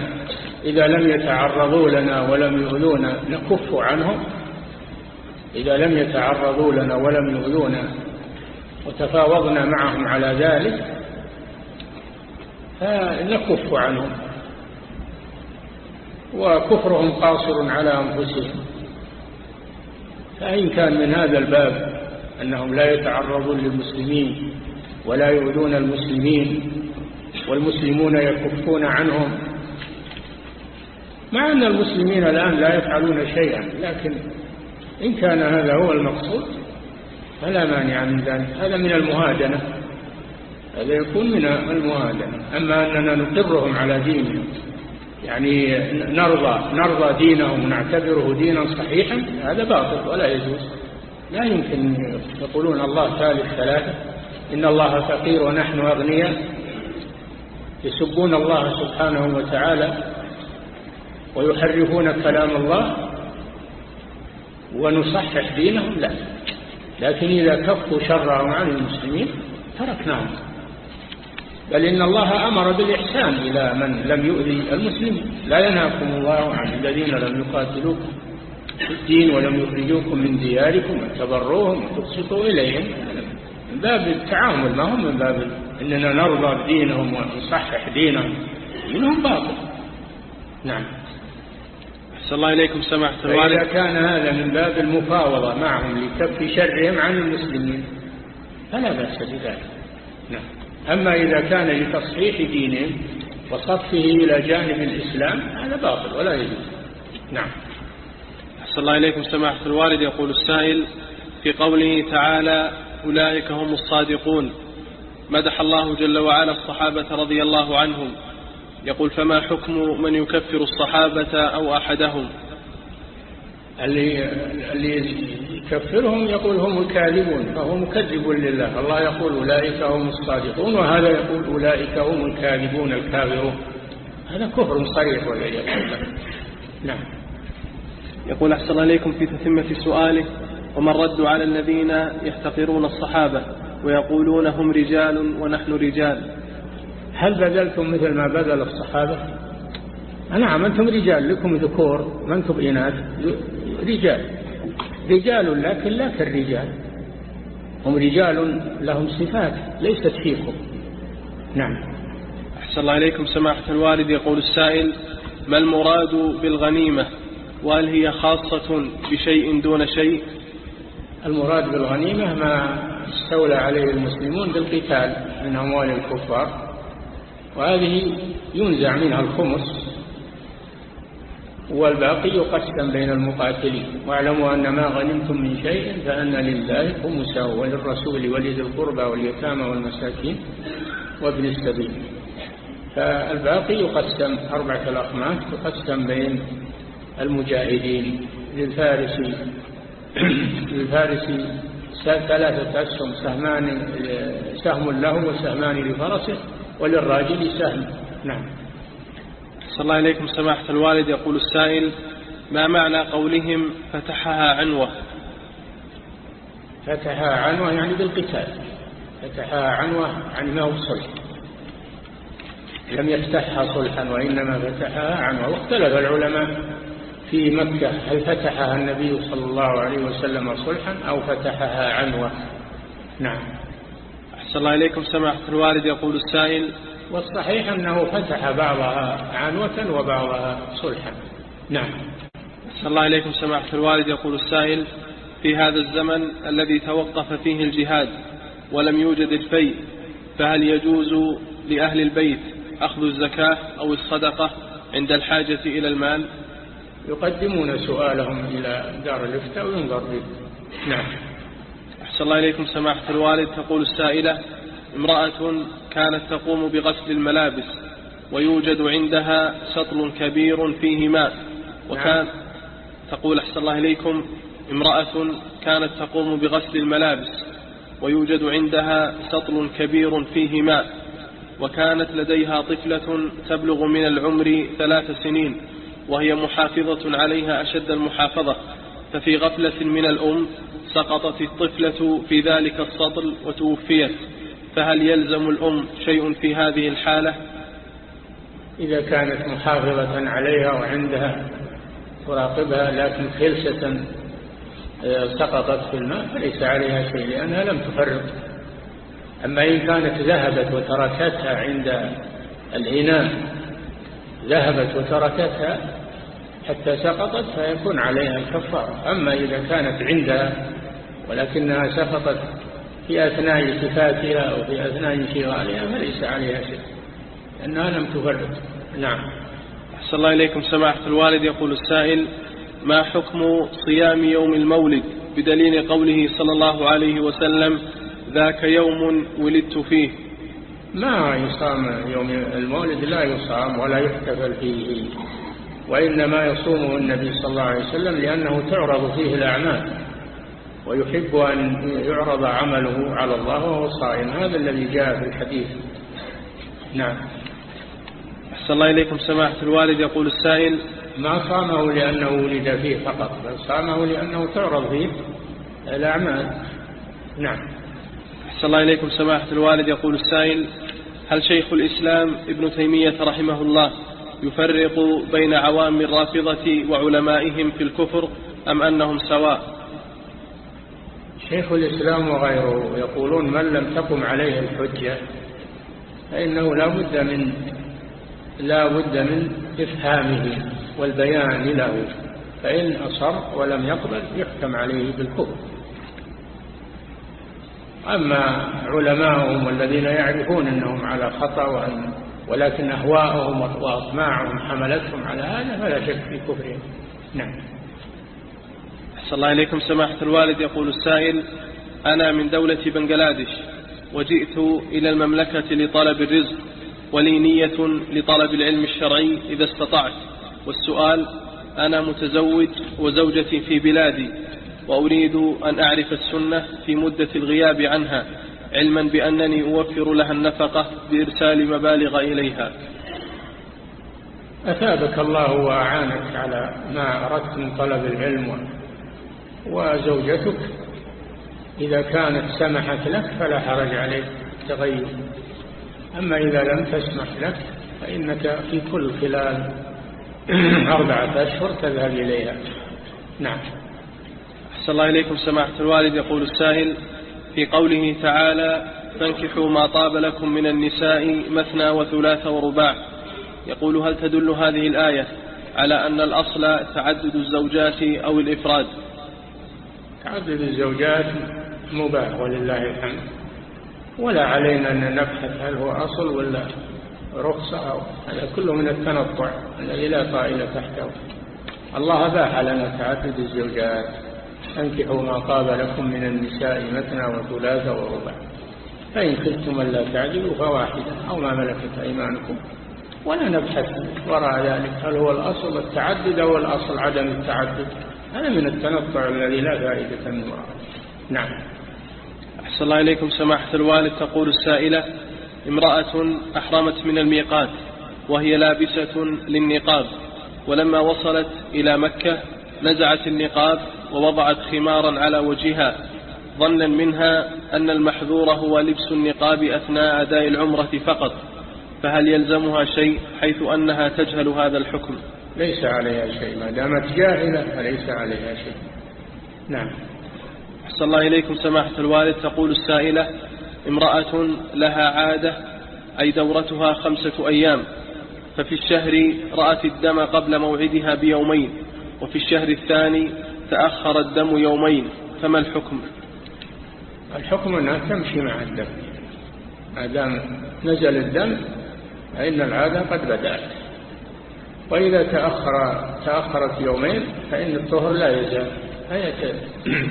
إذا لم يتعرضوا لنا ولم يؤذونا نكف عنهم. إذا لم يتعرضوا لنا ولم يؤذونا وتفاوضنا معهم على ذلك فنكف عنهم. وكفرهم قاصر على أنفسهم. فإن كان من هذا الباب أنهم لا يتعرضون للمسلمين ولا يؤذون المسلمين والمسلمون يكفون عنهم مع أن المسلمين الآن لا يفعلون شيئا لكن إن كان هذا هو المقصود فلا مانع من ذلك. هذا من المهادنة هذا يكون من المهادنة أما أننا نقرهم على دينهم يعني نرضى نرضى دينهم ونعتبره دينا صحيحا هذا باطل ولا يجوز. لا يمكن يقولون الله ثالث ثلاثة إن الله فقير ونحن أغنياء. يسبون الله سبحانه وتعالى ويحرفون كلام الله ونصحح دينهم لا. لكن إذا كفوا شرهم عن المسلمين تركناهم. بل إن الله أمر بالإحسان إلى من لم يؤذي المسلمين لا ينهاكم الله عن الذين لم يقاتلوكم في الدين ولم يخرجوكم من دياركم وتبروهم وتقسطوا إليهم. من باب التعامل ما هم من باب إننا نرضى بدينهم ونصحح دينهم. دينهم باطل. نعم. أحسن الله إليكم سماحة الوالد. فإذا كان هذا من باب المفاوضة معهم لكف شرهم عن المسلمين فلا بأس بذلك. نعم. أما إذا كان لتصحيح دينهم وصفه إلى جانب الإسلام هذا باطل ولا يجوز. نعم. أحسن الله إليكم سماحة الوالد. يقول السائل في قوله تعالى أولئك هم الصادقون. مدح الله جل وعلا الصحابة رضي الله عنهم. يقول فما حكم من يكفر الصحابة أو أحدهم؟ اللي اللي يكفرهم يقول هم الكاذبون فهو مكذب لله الله يقول أولئك هم الصادقون وهذا يقول أولئك هم الكاذبون الكافرون. هذا كفر صريح والعياذ بالله. نعم. يقول أحسن عليكم في تتمة سؤاله وما الرد على الذين يحتقرون الصحابة ويقولون هم رجال ونحن رجال؟ هل بذلتم مثل ما بذل الصحابة؟ نعم أنتم رجال لكم ذكور ما أنتم إناث رجال. رجال لكن لا كالرجال. هم رجال لهم صفات ليست فيكم. نعم. أحسن الله إليكم سماحة الوالد. يقول السائل ما المراد بالغنيمة؟ وهل هي خاصة بشيء دون شيء؟ المراد بالغنيمة ما استولى عليه المسلمون بالقتال من أموال الكفار. وهذه ينزع منها الخمس. والباقي يقسم بين المقاتلين. واعلموا أن ما غنمتم من شيء فأن لله خمسه وللرسول ولذي القربى واليتامى والمساكين وابن السبيل. فالباقي يقسم أربعة الأخماس يقسم بين المجاهدين. للفارس للفارس ثلاثة أسهم سهمان سهم له وسهمان لفرسه وللراجل سهم. نعم. صلى الله عليكم سماحة الوالد. يقول السائل ما معنى قولهم فتحها عنوة? فتحها عنوة يعني بالقتال. فتحها عنوة يعني ما هو صلح. لم يفتحها صلحا وإنما فتحها عنوة. واختلف العلماء في مكة هل فتحها النبي صلى الله عليه وسلم صلحا أو فتحها عنوة؟ نعم. أحسن الله إليكم سماحة الوالد. يقول السائل والصحيح أنه فتح بعضها عنوة وبعضها صلحا. نعم. الله إليكم سماحة الوالد. يقول السائل في هذا الزمن الذي توقف فيه الجهاد ولم يوجد الفيء فهل يجوز لأهل البيت أخذ الزكاة أو الصدقة عند الحاجة إلى المال؟ يقدمون سؤالهم إلى دار الإفتاء وينظر به. نعم. أحسن الله إليكم سماحة الوالد. تقول السائلة امرأة كانت تقوم بغسل الملابس ويوجد عندها سطل كبير فيه ماء وكان تقول أحسن الله إليكم امرأة كانت تقوم بغسل الملابس ويوجد عندها سطل كبير فيه ماء وكانت لديها طفلة تبلغ من العمر ثلاث سنين وهي محافظة عليها أشد المحافظة. ففي غفلة من الأم سقطت الطفلة في ذلك السطل وتوفيت. فهل يلزم الأم شيء في هذه الحالة؟ إذا كانت محافظة عليها وعندها تراقبها لكن خلسة آه، سقطت في الماء فليس عليها شيء لأنها لم تفرط. أما إن كانت ذهبت وتركتها عند الإناء ذهبت وتركتها حتى سقطت فيكون عليها الكفارة. أما إذا كانت عندها ولكنها سقطت في أثناء صفاتها أو في أثناء انشغالها فليس عليها شيء. لأنها لم تفرط نعم. أحسن الله إليكم. سماحة الوالد يقول السائل ما حكم صيام يوم المولد بدليل قوله صلى الله عليه وسلم ذاك يوم ولدت فيه ما يصام يوم المولد لا يصام ولا يحتفل فيه وإنما يصومه النبي صلى الله عليه وسلم لأنه تعرض فيه الأعمال. ويحب أن يعرض عمله على الله وهو صائم هذا الذي جاء في الحديث. نعم. أحسن الله إليكم. سماحة الوالد يقول السائل ما صامه لأنه ولد فيه فقط بل صامه لأنه تعرض فيه الأعمال. نعم. أحسن الله إليكم. سماحة الوالد يقول السائل هل شيخ الإسلام ابن تيمية رحمه الله يفرق بين عوام الرافضة وعلمائهم في الكفر أم أنهم سواء؟ شيخ الإسلام وغيره يقولون من لم تقم عليه الحجة فإنه لا بد من لا بد من إفهامه والبيان له فإن أصر ولم يقبل يحكم عليه بالكفر. أما علماؤهم والذين يعرفون أنهم على خطأ وأن ولكن أهواءهم وأطماعهم حملتهم على هذا فلا شك في كفرهم. نعم. أحسن الله إليكم سماحة الوالد يقول السائل أنا من دولة بنغلاديش وجئت إلى المملكة لطلب الرزق ولي نية لطلب العلم الشرعي إذا استطعت. والسؤال أنا متزوج وزوجتي في بلادي وأريد أن أعرف السنة في مدة الغياب عنها علما بأنني أوفر لها النفقة بإرسال مبالغ إليها. أثابك الله وأعانك على ما أردت من طلب العلم وزوجتك إذا كانت سمحت لك فلا حرج عليك تغير. أما إذا لم تسمح لك فإنك في كل خلال أربعة أشهر تذهب إليها. نعم. أحسن الله إليكم سماحة الوالد. يقول السائل في قوله تعالى فانكحوا ما طاب لكم من النساء مثنى وثلاث ورباع يقول هل تدل هذه الآية على أن الأصل تعدد الزوجات أو الإفراد؟ تعدد الزوجات مباح ولله الحمد. ولا علينا أن نبحث هل هو أصل ولا رخصة أو هذا كله من التنطع الذي لا طائل تحته. الله باح لنا تعدد الزوجات. أنكحوا ما طاب لكم من النساء مثنى وثلاث وربع. فإن خفتم ألا تعدلوا فواحدة أو ما ملكت أيمانكم. ولا نبحث وراء ذلك. هل هو الأصل التعدد أو الأصل عدم التعدد؟ هذا من التنطع الذي لا فائدة منه نعم. أحسن الله إليكم. سماحة الوالد تقول السائلة امرأة أحرمت من الميقات وهي لابسة للنقاب ولما وصلت إلى مكة نزعت النقاب ووضعت خمارا على وجهها ظنا منها أن المحذور هو لبس النقاب أثناء أداء العمرة فقط فهل يلزمها شيء حيث أنها تجهل هذا الحكم؟ ليس عليها شيء. ما دامت جاهلة فليس عليها شيء. نعم. أحسن الله إليكم سماحة الوالد. تقول السائلة امرأة لها عادة أي دورتها خمسة أيام. ففي الشهر رأت الدم قبل موعدها بيومين وفي الشهر الثاني تأخر الدم يومين. فما الحكم؟ الحكم أنها تمشي مع الدم. ما دام نزل الدم فإن العادة قد بدأت. وإذا تأخر تأخرت يومين فإن الطهر لا يزال فهي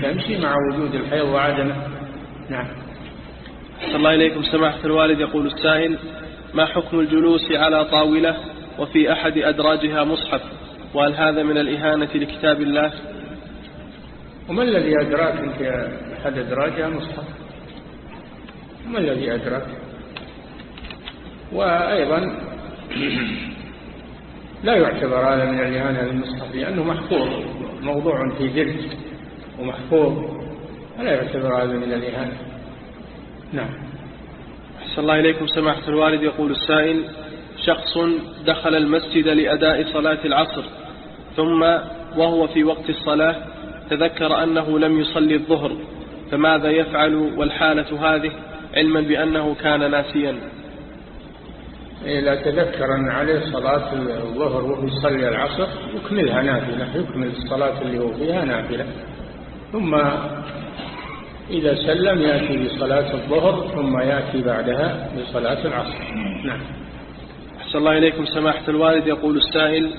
تمشي مع وجود الحيض وعدمه نعم. الله إليكم سماحة الوالد يقول السائل ما حكم الجلوس على طاولة وفي أحد أدراجها مصحف؟ وهل هذا من الإهانة لكتاب الله؟ وما الذي أدراك أنت أحد أدراجها مصحف؟ ما الذي أدراك؟ وأيضا لا يعتبر هذا من الإهانة للمصحف لأنه محفوظ موضوع في درج ومحفوظ فلا يعتبر هذا من الإهانة نعم. أحسن الله إليكم. سماحة الوالد يقول السائل شخص دخل المسجد لأداء صلاة العصر ثم وهو في وقت الصلاة تذكر أنه لم يصلي الظهر فماذا يفعل؟ والحالة هذه علما بأنه كان ناسيا. إذا تذكر أن عليه صلاة الظهر وهو يصلي العصر يكملها نافلة يكمل الصلاة اللي هو فيها نافلة. ثم إذا سلم يأتي بصلاة الظهر ثم يأتي بعدها بصلاة العصر. نعم. أحسن الله إليكم. سماحة الوالد يقول السائل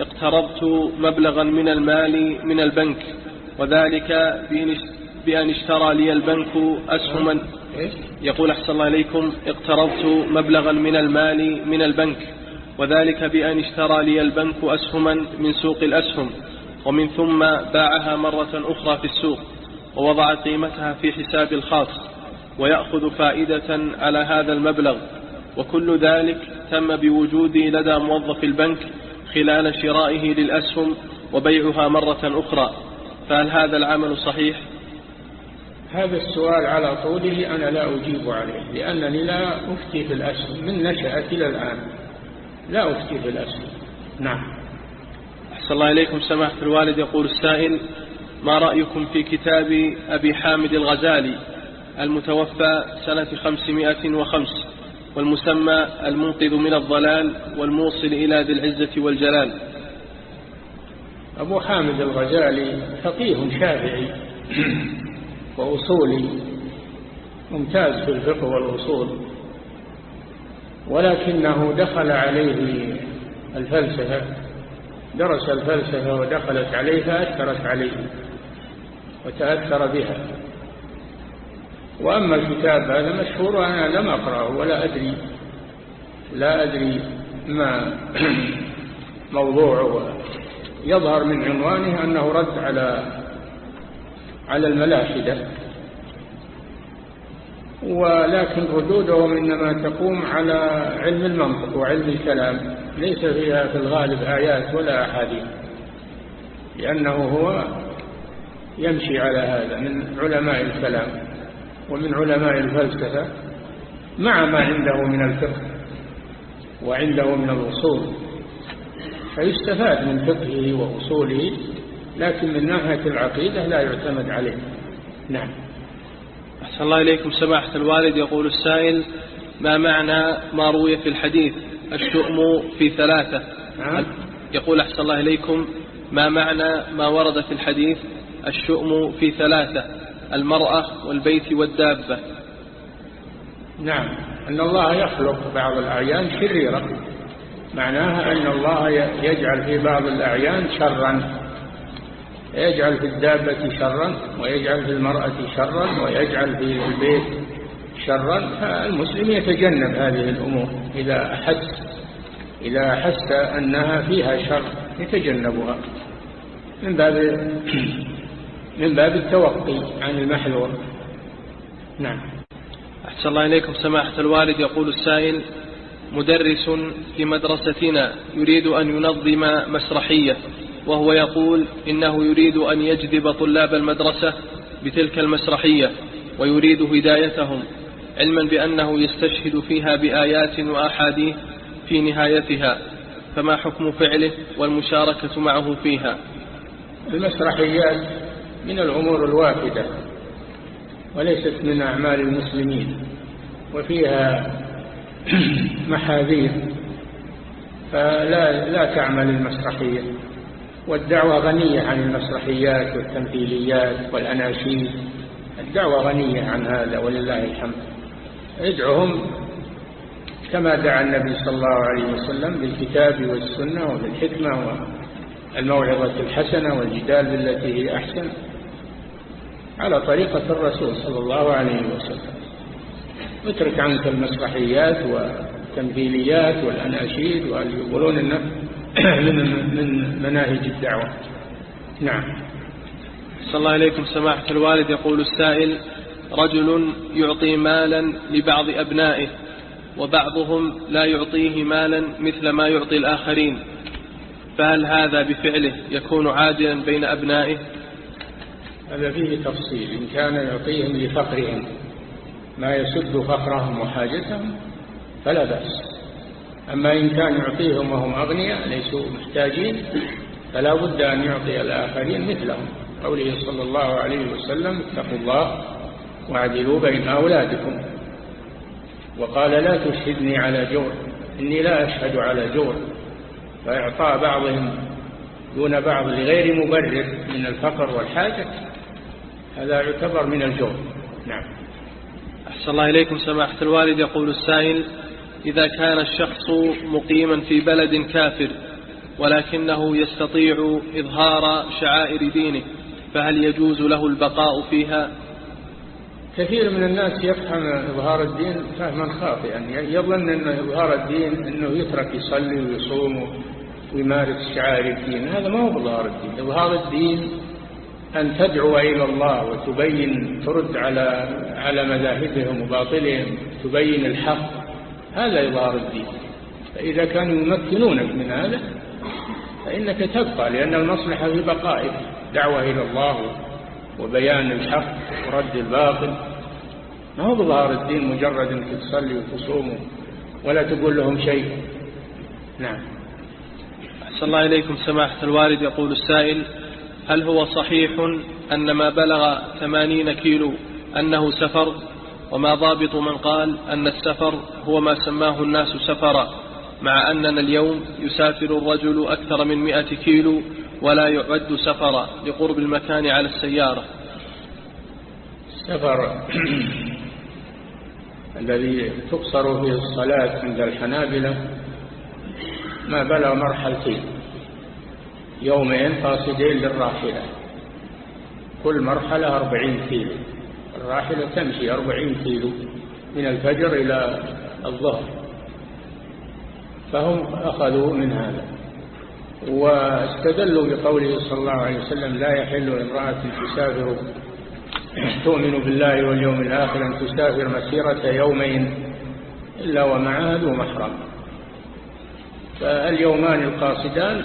اقترضت مبلغا من المال من البنك وذلك بأن اشترى لي البنك أسهما. يقول أحسن الله إليكم اقترضت مبلغا من المال من البنك وذلك بأن اشترى لي البنك أسهما من سوق الأسهم ومن ثم باعها مرة أخرى في السوق ووضع قيمتها في حساب الخاص ويأخذ فائدة على هذا المبلغ وكل ذلك تم بوجودي لدى موظف البنك خلال شرائه للأسهم وبيعها مرة أخرى فهل هذا العمل صحيح؟ هذا السؤال على طوله أنا لا أجيب عليه لأنني لا أفتي في الأسهم من نشأت إلى الآن. لا أفتي في الأسهم نعم. أحسن الله إليكم. سماحة الوالد يقول السائل ما رأيكم في كتاب أبي حامد الغزالي؟ المتوفى سنة خمسمائة وخمس والمسمى المنقذ من الضلال والموصل إلى ذي العزة والجلال. أبو حامد الغزالي فقيه شافعي. وأصولي ممتاز في الفقه والأصول ولكنه دخل عليه الفلسفة درس الفلسفة ودخلت عليه فأثرت عليه وتأثر بها. وأما الكتاب هذا مشهور أنا لم أقرأه ولا أدري لا أدري ما موضوعه. يظهر من عنوانه أنه رد على على الملاحدة. ولكن ردودهم إنما تقوم على علم المنطق وعلم الكلام ليس فيها في الغالب آيات ولا أحاديث لأنه هو يمشي على هذا من علماء الكلام ومن علماء الفلسفة مع ما عنده من الفقه وعنده من الأصول فيستفاد من فقهه وأصوله لكن من ناحية العقيدة لا يعتمد عليه. نعم. أحسن الله إليكم. سماحة الوالد يقول السائل ما معنى ما روي في الحديث؟ الشؤم في ثلاثة. نعم. يقول أحسن الله إليكم ما معنى ما ورد في الحديث؟ الشؤم في ثلاثة المرأة والبيت والدابة. نعم. أن الله يخلق بعض الأعيان شريرة. معناها أن الله يجعل في بعض الأعيان شرا. يجعل في الدابة شرا ويجعل في المرأة شرا ويجعل في البيت شرا. فالمسلم يتجنب هذه الأمور. إذا أحس إذا أحس أنها فيها شر يتجنبها. من باب من باب التوقي عن المحذور. نعم. أحسن الله إليكم. سماحة الوالد يقول السائل مدرس في مدرستنا يريد أن ينظم مسرحية. وهو يقول إنه يريد أن يجذب طلاب المدرسة بتلك المسرحية ويريد هدايتهم علما بأنه يستشهد فيها بآيات وأحاديث في نهايتها فما حكم فعله والمشاركة معه فيها؟ المسرحيات من الأمور الوافدة وليست من أعمال المسلمين وفيها محاذير فلا لا تعمل المسرحية. والدعوة غنية عن المسرحيات والتمثيليات والأناشيد. الدعوة غنية عن هذا ولله الحمد. ادعهم كما دعا النبي صلى الله عليه وسلم بالكتاب والسنة وبالحكمة والموعظة الحسنة والجدال بالتي هي أحسن على طريقة الرسول صلى الله عليه وسلم. اترك عنك المسرحيات والتمثيليات والأناشيد ويقولون أنه من من مناهج الدعوة. نعم. صلى الله عليكم سماحة الوالد. يقول السائل رجل يعطي مالا لبعض أبنائه وبعضهم لا يعطيه مالا مثل ما يعطي الآخرين. فهل هذا بفعله يكون عادلا بين أبنائه؟ هذا فيه تفصيل. إن كان يعطيهم لفقرهم ما يسد فقرهم وحاجتهم فلا بأس. أما إن كان يعطيهم وهم أغنياء ليسوا محتاجين فلا بد أن يعطي الآخرين مثلهم. قوله صلى الله عليه وسلم اتقوا الله واعدلوا بين أولادكم. وقال لا تشهدني على جور إني لا أشهد على جور. فإعطاء بعضهم دون بعض لغير مبرر من الفقر والحاجة. هذا يعتبر من الجور. نعم. أحسن الله إليكم سماحة الوالد. يقول السائل إذا كان الشخص مقيما في بلد كافر ولكنه يستطيع إظهار شعائر دينه فهل يجوز له البقاء فيها؟ كثير من الناس يفهم إظهار الدين فهما خاطئا يعني يظن أن إظهار الدين أنه يترك يصلي ويصوم ويمارس شعائر الدين. هذا ما هو إظهار الدين. إظهار الدين أن تدعو إلى الله وتبين ترد على على مذاهبهم وباطلهم تبين الحق. هذا إظهار الدين. فإذا كانوا يمكنونك من هذا فإنك تبقى لأن المصلحة في بقائك دعوة إلى الله وبيان الحق ورد الباطل. ما هو بظهر الدين مجرد أنك تصلي وتصوم ولا تقول لهم شيء. نعم. أحسن الله إليكم. سماحة الوالد يقول السائل هل هو صحيح أن ما بلغ ثمانين كيلو أنه سفر؟ وما ضابط من قال أن السفر هو ما سماه الناس سفرا مع أننا اليوم يسافر الرجل أكثر من مئة كيلو ولا يعد سفرا لقرب المكان على السيارة. السفر الذي تقصر فيه الصلاة عند الحنابلة ما بلغ مرحلتين يومين قاصدين للراحلة كل مرحلة أربعين كيلو. الراحلة تمشي أربعين كيلو من الفجر إلى الظهر. فهم أخذوا من هذا واستدلوا بقوله صلى الله عليه وسلم لا يحل امرأة تسافر تؤمن بالله واليوم الآخر أن تسافر مسيرة يومين إلا ومعها ذو محرم فاليومان القاصدان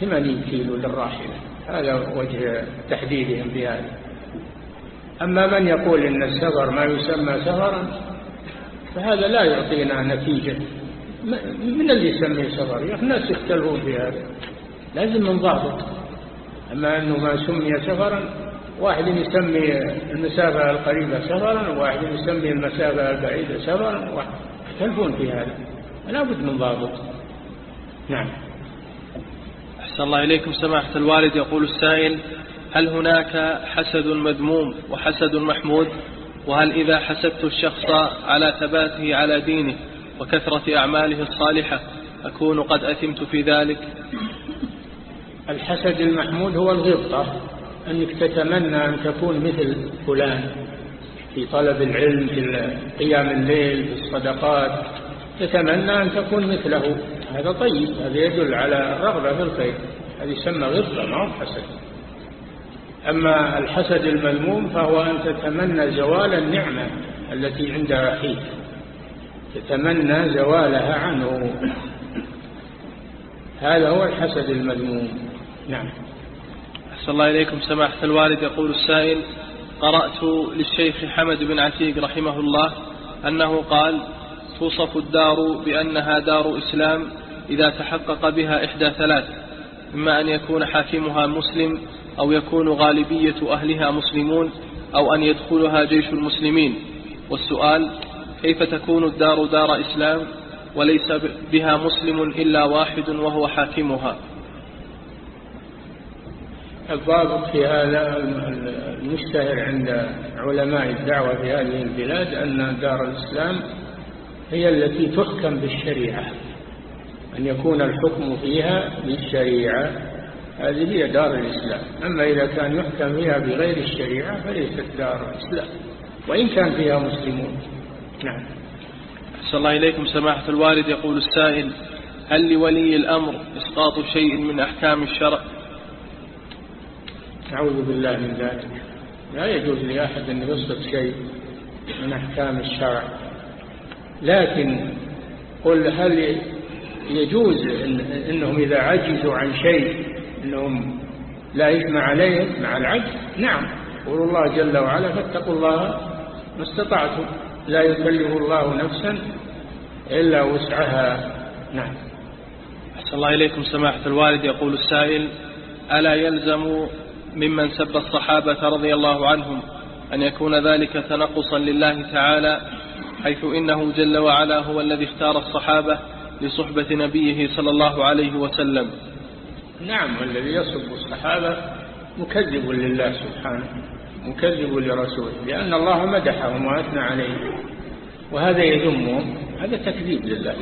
80 كيلو للراحلة. هذا وجه تحديدهم بهذا. أما من يقول إن السفر ما يسمى سفرا فهذا لا يعطينا نتيجة. من اللي يسميه سفر؟ الناس يختلفون في هذا. لازم نضابط أما أنه ما سمي سفرا واحد يسمي المسافة القريبة سفرا وواحد يسمي المسافة البعيدة سفرا يختلفون في هذا. لا بد من ضابط. نعم. أحسن الله إليكم سماحة الوالد. يقول السائل هل هناك حسد مذموم وحسد محمود؟ وهل إذا حسدت الشخص على ثباته على دينه وكثرة أعماله الصالحة أكون قد أثمت في ذلك؟ الحسد المحمود هو الغبطة أنك تتمنى أن تكون مثل فلان في طلب العلم في قيام الليل في الصدقات. تتمنى أن تكون مثله. هذا طيب هذا يدل على الرغبة في الخير. هذه يسمى غبطة ما هو حسد. أما الحسد المذموم فهو أن تتمنى زوال النعمة التي عند أخيك. تتمنى زوالها عنه. هذا هو الحسد المذموم. نعم. أحسن الله إليكم. سماحة الوالد يقول السائل قرأت للشيخ حمد بن عتيق رحمه الله أنه قال توصف الدار بأنها دار إسلام إذا تحقق بها إحدى ثلاث إما أن يكون حاكمها مسلم أو يكون غالبية أهلها مسلمون أو أن يدخلها جيش المسلمين. والسؤال كيف تكون الدار دار إسلام وليس بها مسلم إلا واحد وهو حاكمها؟ الضابط في هذا المشتهر عند علماء الدعوة في هذه البلاد أن دار الإسلام هي التي تحكم بالشريعة أن يكون الحكم فيها بالشريعة هذه هي دار الإسلام. أما إذا كان يحكم فيها بغير الشريعة فليست دار الإسلام. وإن كان فيها مسلمون. نعم. أحسن الله إليكم سماحة الوالد. يقول السائل هل لولي الأمر إسقاط شيء من أحكام الشرع؟ أعوذ بالله من ذلك. لا يجوز لأحد أن يسقط شيء من أحكام الشرع. لكن قل هل يجوز إن إنهم إذا عجزوا عن شيء إنهم لا يجمع عليهم مع العجز. نعم. يقول الله جل وعلا فاتقوا الله ما استطعتم. لا يكلف الله نفسا إلا وسعها. نعم. أحسن الله إليكم سماحة الوالد. يقول السائل ألا يلزم ممن سب الصحابة رضي الله عنهم أن يكون ذلك تنقصا لله تعالى حيث إنه جل وعلا هو الذي اختار الصحابة لصحبة نبيه صلى الله عليه وسلم؟ نعم الذي يصب الصحابة مكذب لله سبحانه مكذب لرسوله لأن الله مدحهم وأثنى عليهم وهذا يذمهم هذا تكذيب لله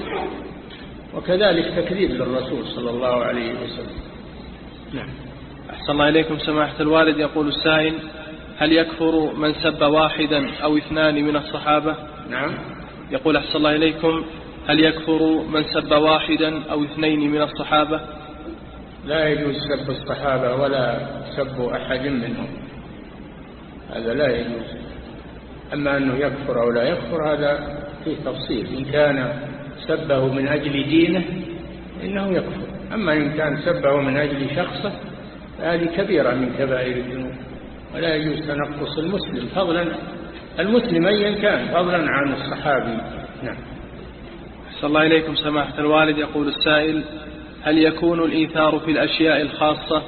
وكذلك تكذيب للرسول صلى الله عليه وسلم. نعم. أحسن الله إليكم سماحة الوالد. يقول السائل هل يكفر من سب واحدا أو اثنان من الصحابة؟ نعم. يقول أحسن الله إليكم هل يكفر من سب واحدا أو اثنين من الصحابة؟ لا يجوز سب الصحابة ولا سب أحد منهم. هذا لا يجوز. أما أنه يكفر أو لا يكفر هذا فيه تفصيل. إن كان سبه من أجل دينه إنه يكفر. أما إن كان سبه من أجل شخصه فهذه كبيرة من كبائر الذنوب. ولا يجوز تنقص المسلم فضلا. المسلم أيا كان فضلا عن الصحابي. نعم. أحسن الله إليكم سماحة الوالد. يقول السائل هل يكون الإيثار في الأشياء الخاصة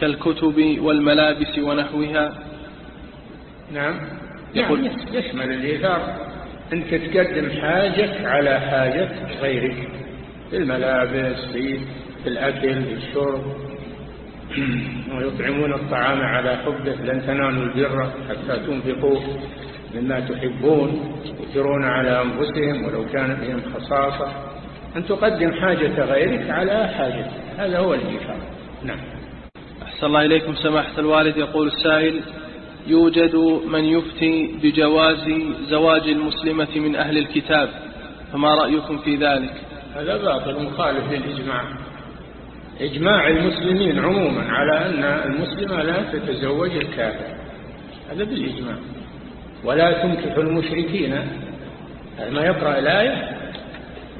كالكتب والملابس ونحوها؟ نعم. يقول يشمل الإيثار. أنك تقدم حاجة على حاجة غيرك. في الملابس في الأكل في الشرب. ويطعمون الطعام على حبه لن تنالوا البر حتى تنفقوا مما تحبون. يؤثرون على أنفسهم ولو كان بهم خصاصة. أن تقدم حاجة غيرك على حاجتك هذا هو الإيثار نعم. أحسن الله إليكم سماحة الوالد. يقول السائل يوجد من يفتي بجواز زواج المسلمة من أهل الكتاب فما رأيكم في ذلك؟ هذا باطل مخالف للإجماع. إجماع المسلمين عموما على أن المسلمة لا تتزوج الكافر. هذا بالإجماع. ولا تنكح المشركين. ما يقرأ الآية.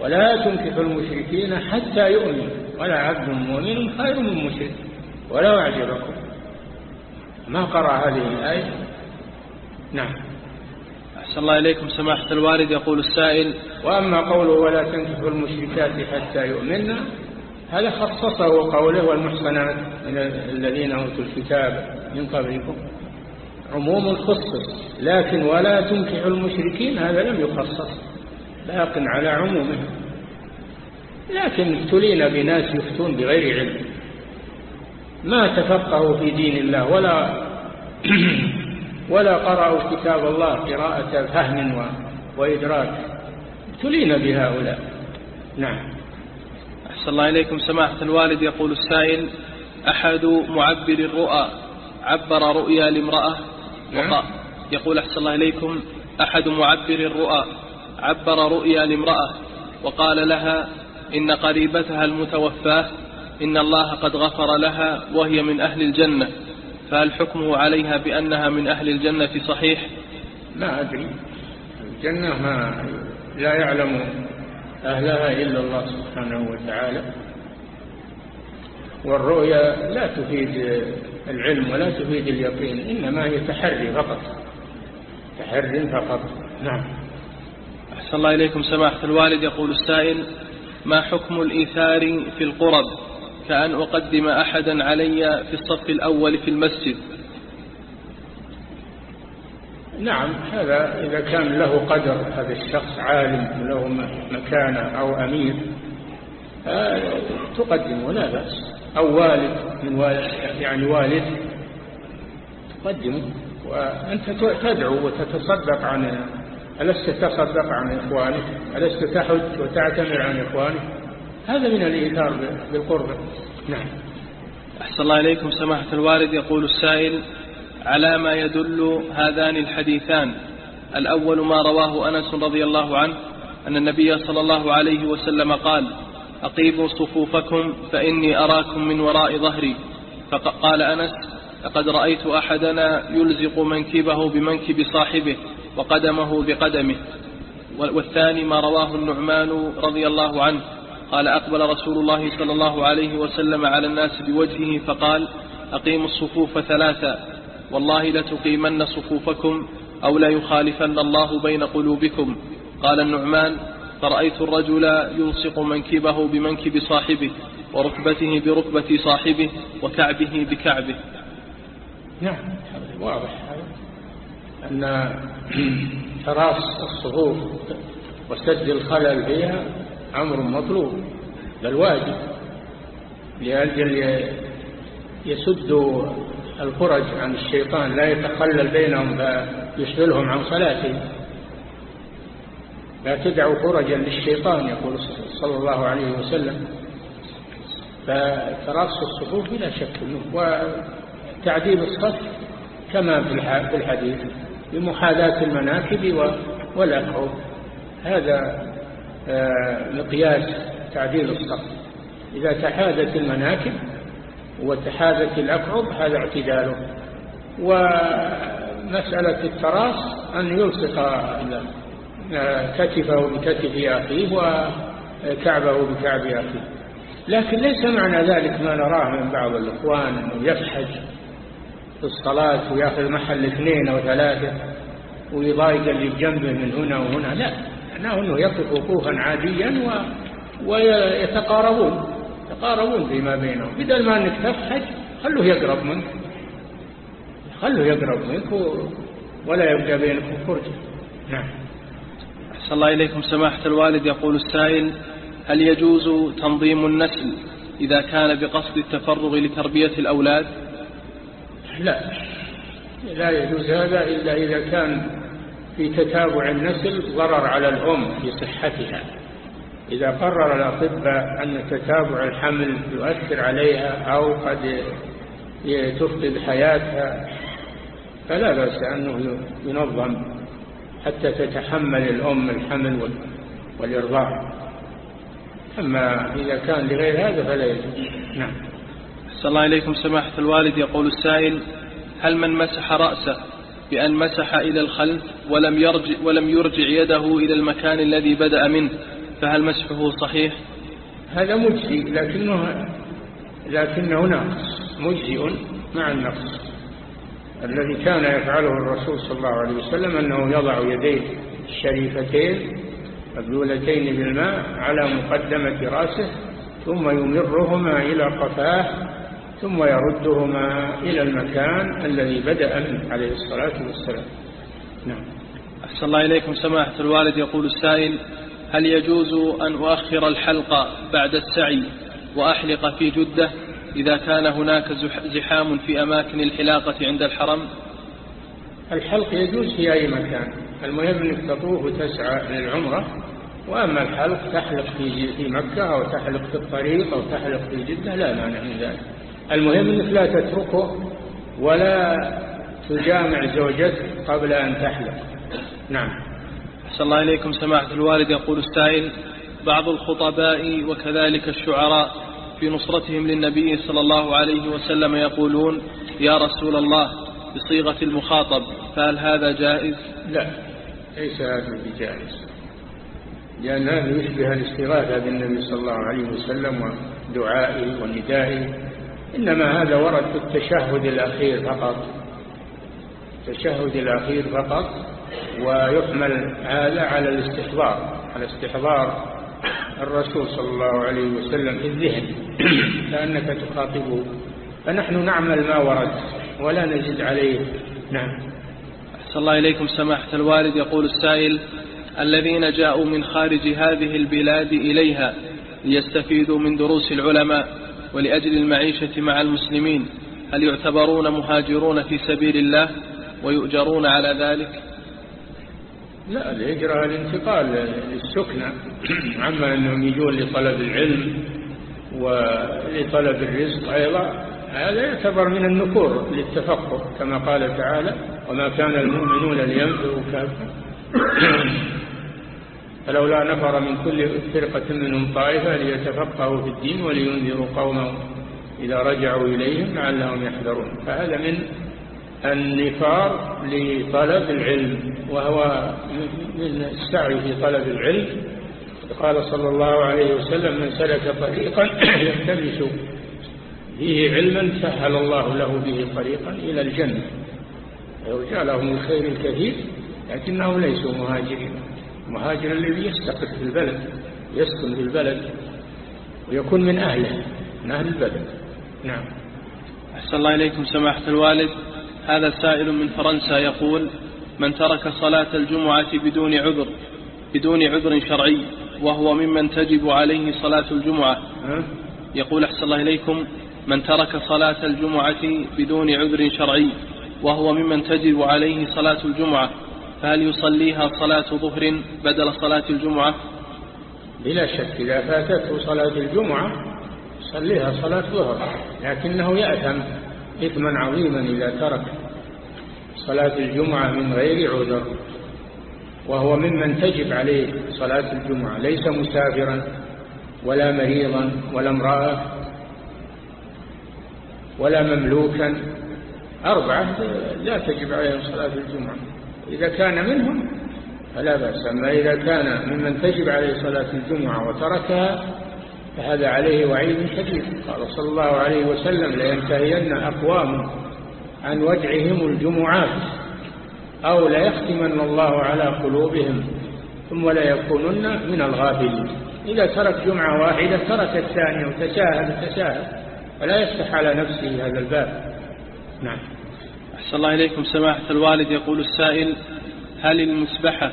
ولا تنكح المشركين حتى يؤمن ولا عبد مؤمن خير من مشرك. ولو أعجبكم. ما قرأ هذه الآية؟ نعم. أحسن الله إليكم. سماحة الوالد يقول السائل وأما قوله ولا تنكحوا المشركات حتى يؤمننا هذا خصصه قوله والمحصنات من الذين أوتوا الكتاب من قبلكم. عموم خصص لكن ولا تنكحوا المشركين هذا لم يخصص. باق على عمومه. لكن ابتلينا بناس يفتون بغير علم. ما تفقهوا في دين الله ولا ولا قرأوا كتاب الله قراءة فهم وإدراك. ابتلينا بهؤلاء. نعم. أحسن الله إليكم. سماحة الوالد يقول السائل أحد معبر الرؤى عبر رؤيا لامرأة؟ وقال يقول أحسن الله إليكم أحد معبر الرؤى عبر رؤيا لامرأة وقال لها إن قريبتها المتوفاة إن الله قد غفر لها وهي من أهل الجنة فهل حكمه عليها بأنها من أهل الجنة صحيح؟ ما أدري. الجنة ما لا يعلم أهلها إلا الله سبحانه وتعالى. والرؤيا لا تفيد العلم ولا تفيد اليقين إنما هي تحري فقط. تحري فقط. نعم. أحسن الله إليكم سماحة الوالد. يقول السائل ما حكم الإيثار في القرب؟ كأن أقدم أحدا علي في الصف الأول في المسجد. نعم هذا إذا كان له قدر هذا الشخص عالم له مكانة أو أمير تقدمه لا بأس. أو والد من والد يعني والد تقدمه. وأنت تدعو وتتصدق عن ألست تصدق عن إخوانك ألست تحج وتعتمر عن إخوانك هذا من الإيثار بالقرب. نعم. أحسن الله إليكم. سماحة الوالد يقول السائل على ما يدل هذان الحديثان. الأول ما رواه أنس رضي الله عنه أن النبي صلى الله عليه وسلم قال أقيموا صفوفكم فإني أراكم من وراء ظهري. فقال أنس لقد رأيت أحدنا يلزق منكبه بمنكب صاحبه. وقدمه بقدمه. والثاني ما رواه النعمان رضي الله عنه. قال أقبل رسول الله صلى الله عليه وسلم على الناس بوجهه فقال أقيموا الصفوف ثلاثة. والله لتقيمن صفوفكم أو لا يخالفن الله بين قلوبكم. قال النعمان فرأيت الرجل يلصق منكبه بمنكب صاحبه وركبته بركبة صاحبه وكعبه بكعبه. نعم واضح. أن تراص الصفوف وسد الخلل فيها أمر مطلوب بل واجب لأجل يسد الفرج عن الشيطان لا يتخلل بينهم فيشغلهم عن صلاتهم. لا تدعوا فرجا للشيطان يقول صلى الله عليه وسلم. فتراص الصفوف بلا شك وتعديل الصف كما في الحديث. بمحاذاة المناكب والأقعد هذا آه، مقياس تعديل الصف إذا تحاذت المناكب وتحاذت الأقعد هذا اعتداله. ومسألة التراص أن يلصق كتفه بكتف أخيه وكعبه بكعب أخيه. لكن ليس معنى ذلك ما نراه من بعض الإخوان أنه يفحج في الصلاة ويأخذ محل اثنين أو ثلاثة ويضايق اللي بجنبه من هنا وهنا. لا معناه أنه يقف وقوفا عاديا و... ويتقاربون يتقاربون فيما بينهم. بدل ما أنك تفحج خلوه يقرب منك. خلوه يقرب منك و... ولا يبقى بينكم فرجة. نعم. أحسن الله إليكم. سماحة الوالد يقول السائل هل يجوز تنظيم النسل إذا كان بقصد التفرغ لتربية الأولاد؟ لا. لا يجوز هذا إلا إذا كان في تتابع النسل ضرر على الأم في صحتها. إذا قرر الأطباء أن تتابع الحمل يؤثر عليها أو قد تفقد حياتها فلا بأس أنه ينظم حتى تتحمل الأم الحمل والإرضاع. أما إذا كان لغير هذا فلا يجوز. نعم. صلى الله إليكم سماحة الوالد. يقول السائل هل من مسح رأسه بأن مسح إلى الخلف ولم يرجع, ولم يرجع يده إلى المكان الذي بدأ منه فهل مسحه صحيح؟ هذا مجزي لكنه لكنه ناقص مجزئ مع النقص الذي كان يفعله الرسول صلى الله عليه وسلم أنه يضع يديه الشريفتين مبلولتين بالماء على مقدمة رأسه ثم يمرهما إلى قفاه ثم يردهما إلى المكان الذي بدأ منه عليه الصلاة والسلام. نعم. أحسن الله إليكم. سماحة الوالد يقول السائل هل يجوز أن أؤخر الحلق بعد السعي وأحلق في جدة إذا كان هناك زحام في أماكن الحلاقة عند الحرم؟ الحلق يجوز في أي مكان. المهم أنك تطوف وتسعى للعمرة وأما الحلق تحلق في مكة أو تحلق في الطريق أو تحلق في جدة لا مانع من ذلك. المهم أنك لا تتركه ولا تجامع زوجتك قبل أن تحلق نعم. أحسن الله إليكم. سماحة الوالد يقول السائل بعض الخطباء وكذلك الشعراء في نصرتهم للنبي صلى الله عليه وسلم يقولون يا رسول الله بصيغة المخاطب فهل هذا جائز؟ لا ليس هذا بجائز. لأن هذا يشبه الاستغاثة بالنبي صلى الله عليه وسلم ودعائه وندائه. إنما هذا ورد في التشهد الأخير فقط. التشهد الأخير فقط ويحمل هذا على الاستحضار على استحضار الرسول صلى الله عليه وسلم في الذهن. كأنك تخاطبه. فنحن نعمل ما ورد ولا نزيد عليه. نعم. أحسن الله إليكم سماحة الوالد. يقول السائل الذين جاءوا من خارج هذه البلاد إليها ليستفيدوا من دروس العلماء. ولأجل المعيشة مع المسلمين هل يعتبرون مهاجرون في سبيل الله ويؤجرون على ذلك؟ لا الهجرة الانتقال للسكنة عما أنهم يجون لطلب العلم ولطلب الرزق أيضا هذا يعتبر من النكور للتفقه كما قال تعالى وما كان المؤمنون لينفروا كافة. فلولا نفر من كل فرقة منهم طائفة ليتفقهوا في الدين ولينذروا قومهم إذا رجعوا إليهم لعلهم يحذرون. فهذا من النفار لطلب العلم وهو من السعي في طلب العلم. قال صلى الله عليه وسلم من سلك طريقا يلتمس فيه علما سهل الله له به طريقا إلى الجنة. يرجى لهم الخير الكثير لكنهم ليسوا مهاجرين. المهاجر الذي يستقر في البلد يسكن في البلد ويكون من أهله من أهل البلد. نعم. أحسن الله إليكم سماحة الوالد. هذا سائل من فرنسا يقول من ترك صلاة الجمعة بدون عذر بدون عذر شرعي وهو ممن تجب عليه صلاة الجمعة. يقول أحسن الله إليكم من ترك صلاة الجمعة بدون عذر شرعي وهو ممن تجب عليه صلاة الجمعة. فهل يصليها صلاة ظهر بدل صلاة الجمعة؟ بلا شك إذا فاتته صلاة الجمعة صليها صلاة ظهر لكنه يأثم إثما عظيما إذا ترك صلاة الجمعة من غير عذر وهو ممن تجب عليه صلاة الجمعة ليس مسافرا ولا مريضا ولا امرأة ولا مملوكا أربعة لا تجب عليهم صلاة الجمعة. إذا كان منهم فلا بأس. أما إذا كان ممن تجب عليه صلاة الجمعة وتركها فهذا عليه وعيد شديد. قال صلى الله عليه وسلم لينتهين أقوام عن وجعهم الجمعات أو ليختمن الله على قلوبهم ثم لا يكونن من الغافلين. إذا ترك جمعة واحدة ترك الثانية وتساهل تساهل فلا يفتح على نفسه هذا الباب. نعم. أحسن الله إليكم. سماحة الوالد يقول السائل هل المسبحة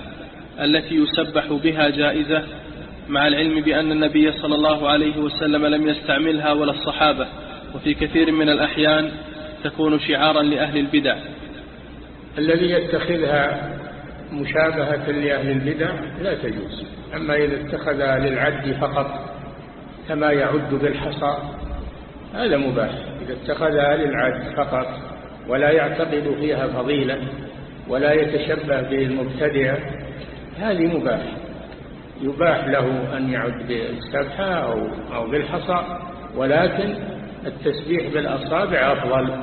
التي يسبح بها جائزة مع العلم بأن النبي صلى الله عليه وسلم لم يستعملها ولا الصحابة؟ وفي كثير من الأحيان تكون شعارا لأهل البدع. الذي يتخذها مشابهة لأهل البدع لا تجوز. أما إذا اتخذها للعد فقط كما يعد بالحصى هذا مباح. إذا اتخذها للعد فقط ولا يعتقد فيها فضيلة ولا يتشبه بالمبتدع هذه مباح. يباح له أن يعد بالسبحة أو, أو بالحصى ولكن التسبيح بالأصابع أفضل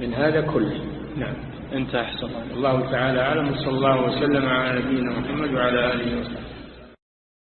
من هذا كله. نعم. انت أحسن الله. تعالى أعلم صلى الله وسلم على نبينا محمد وعلى آله وسلم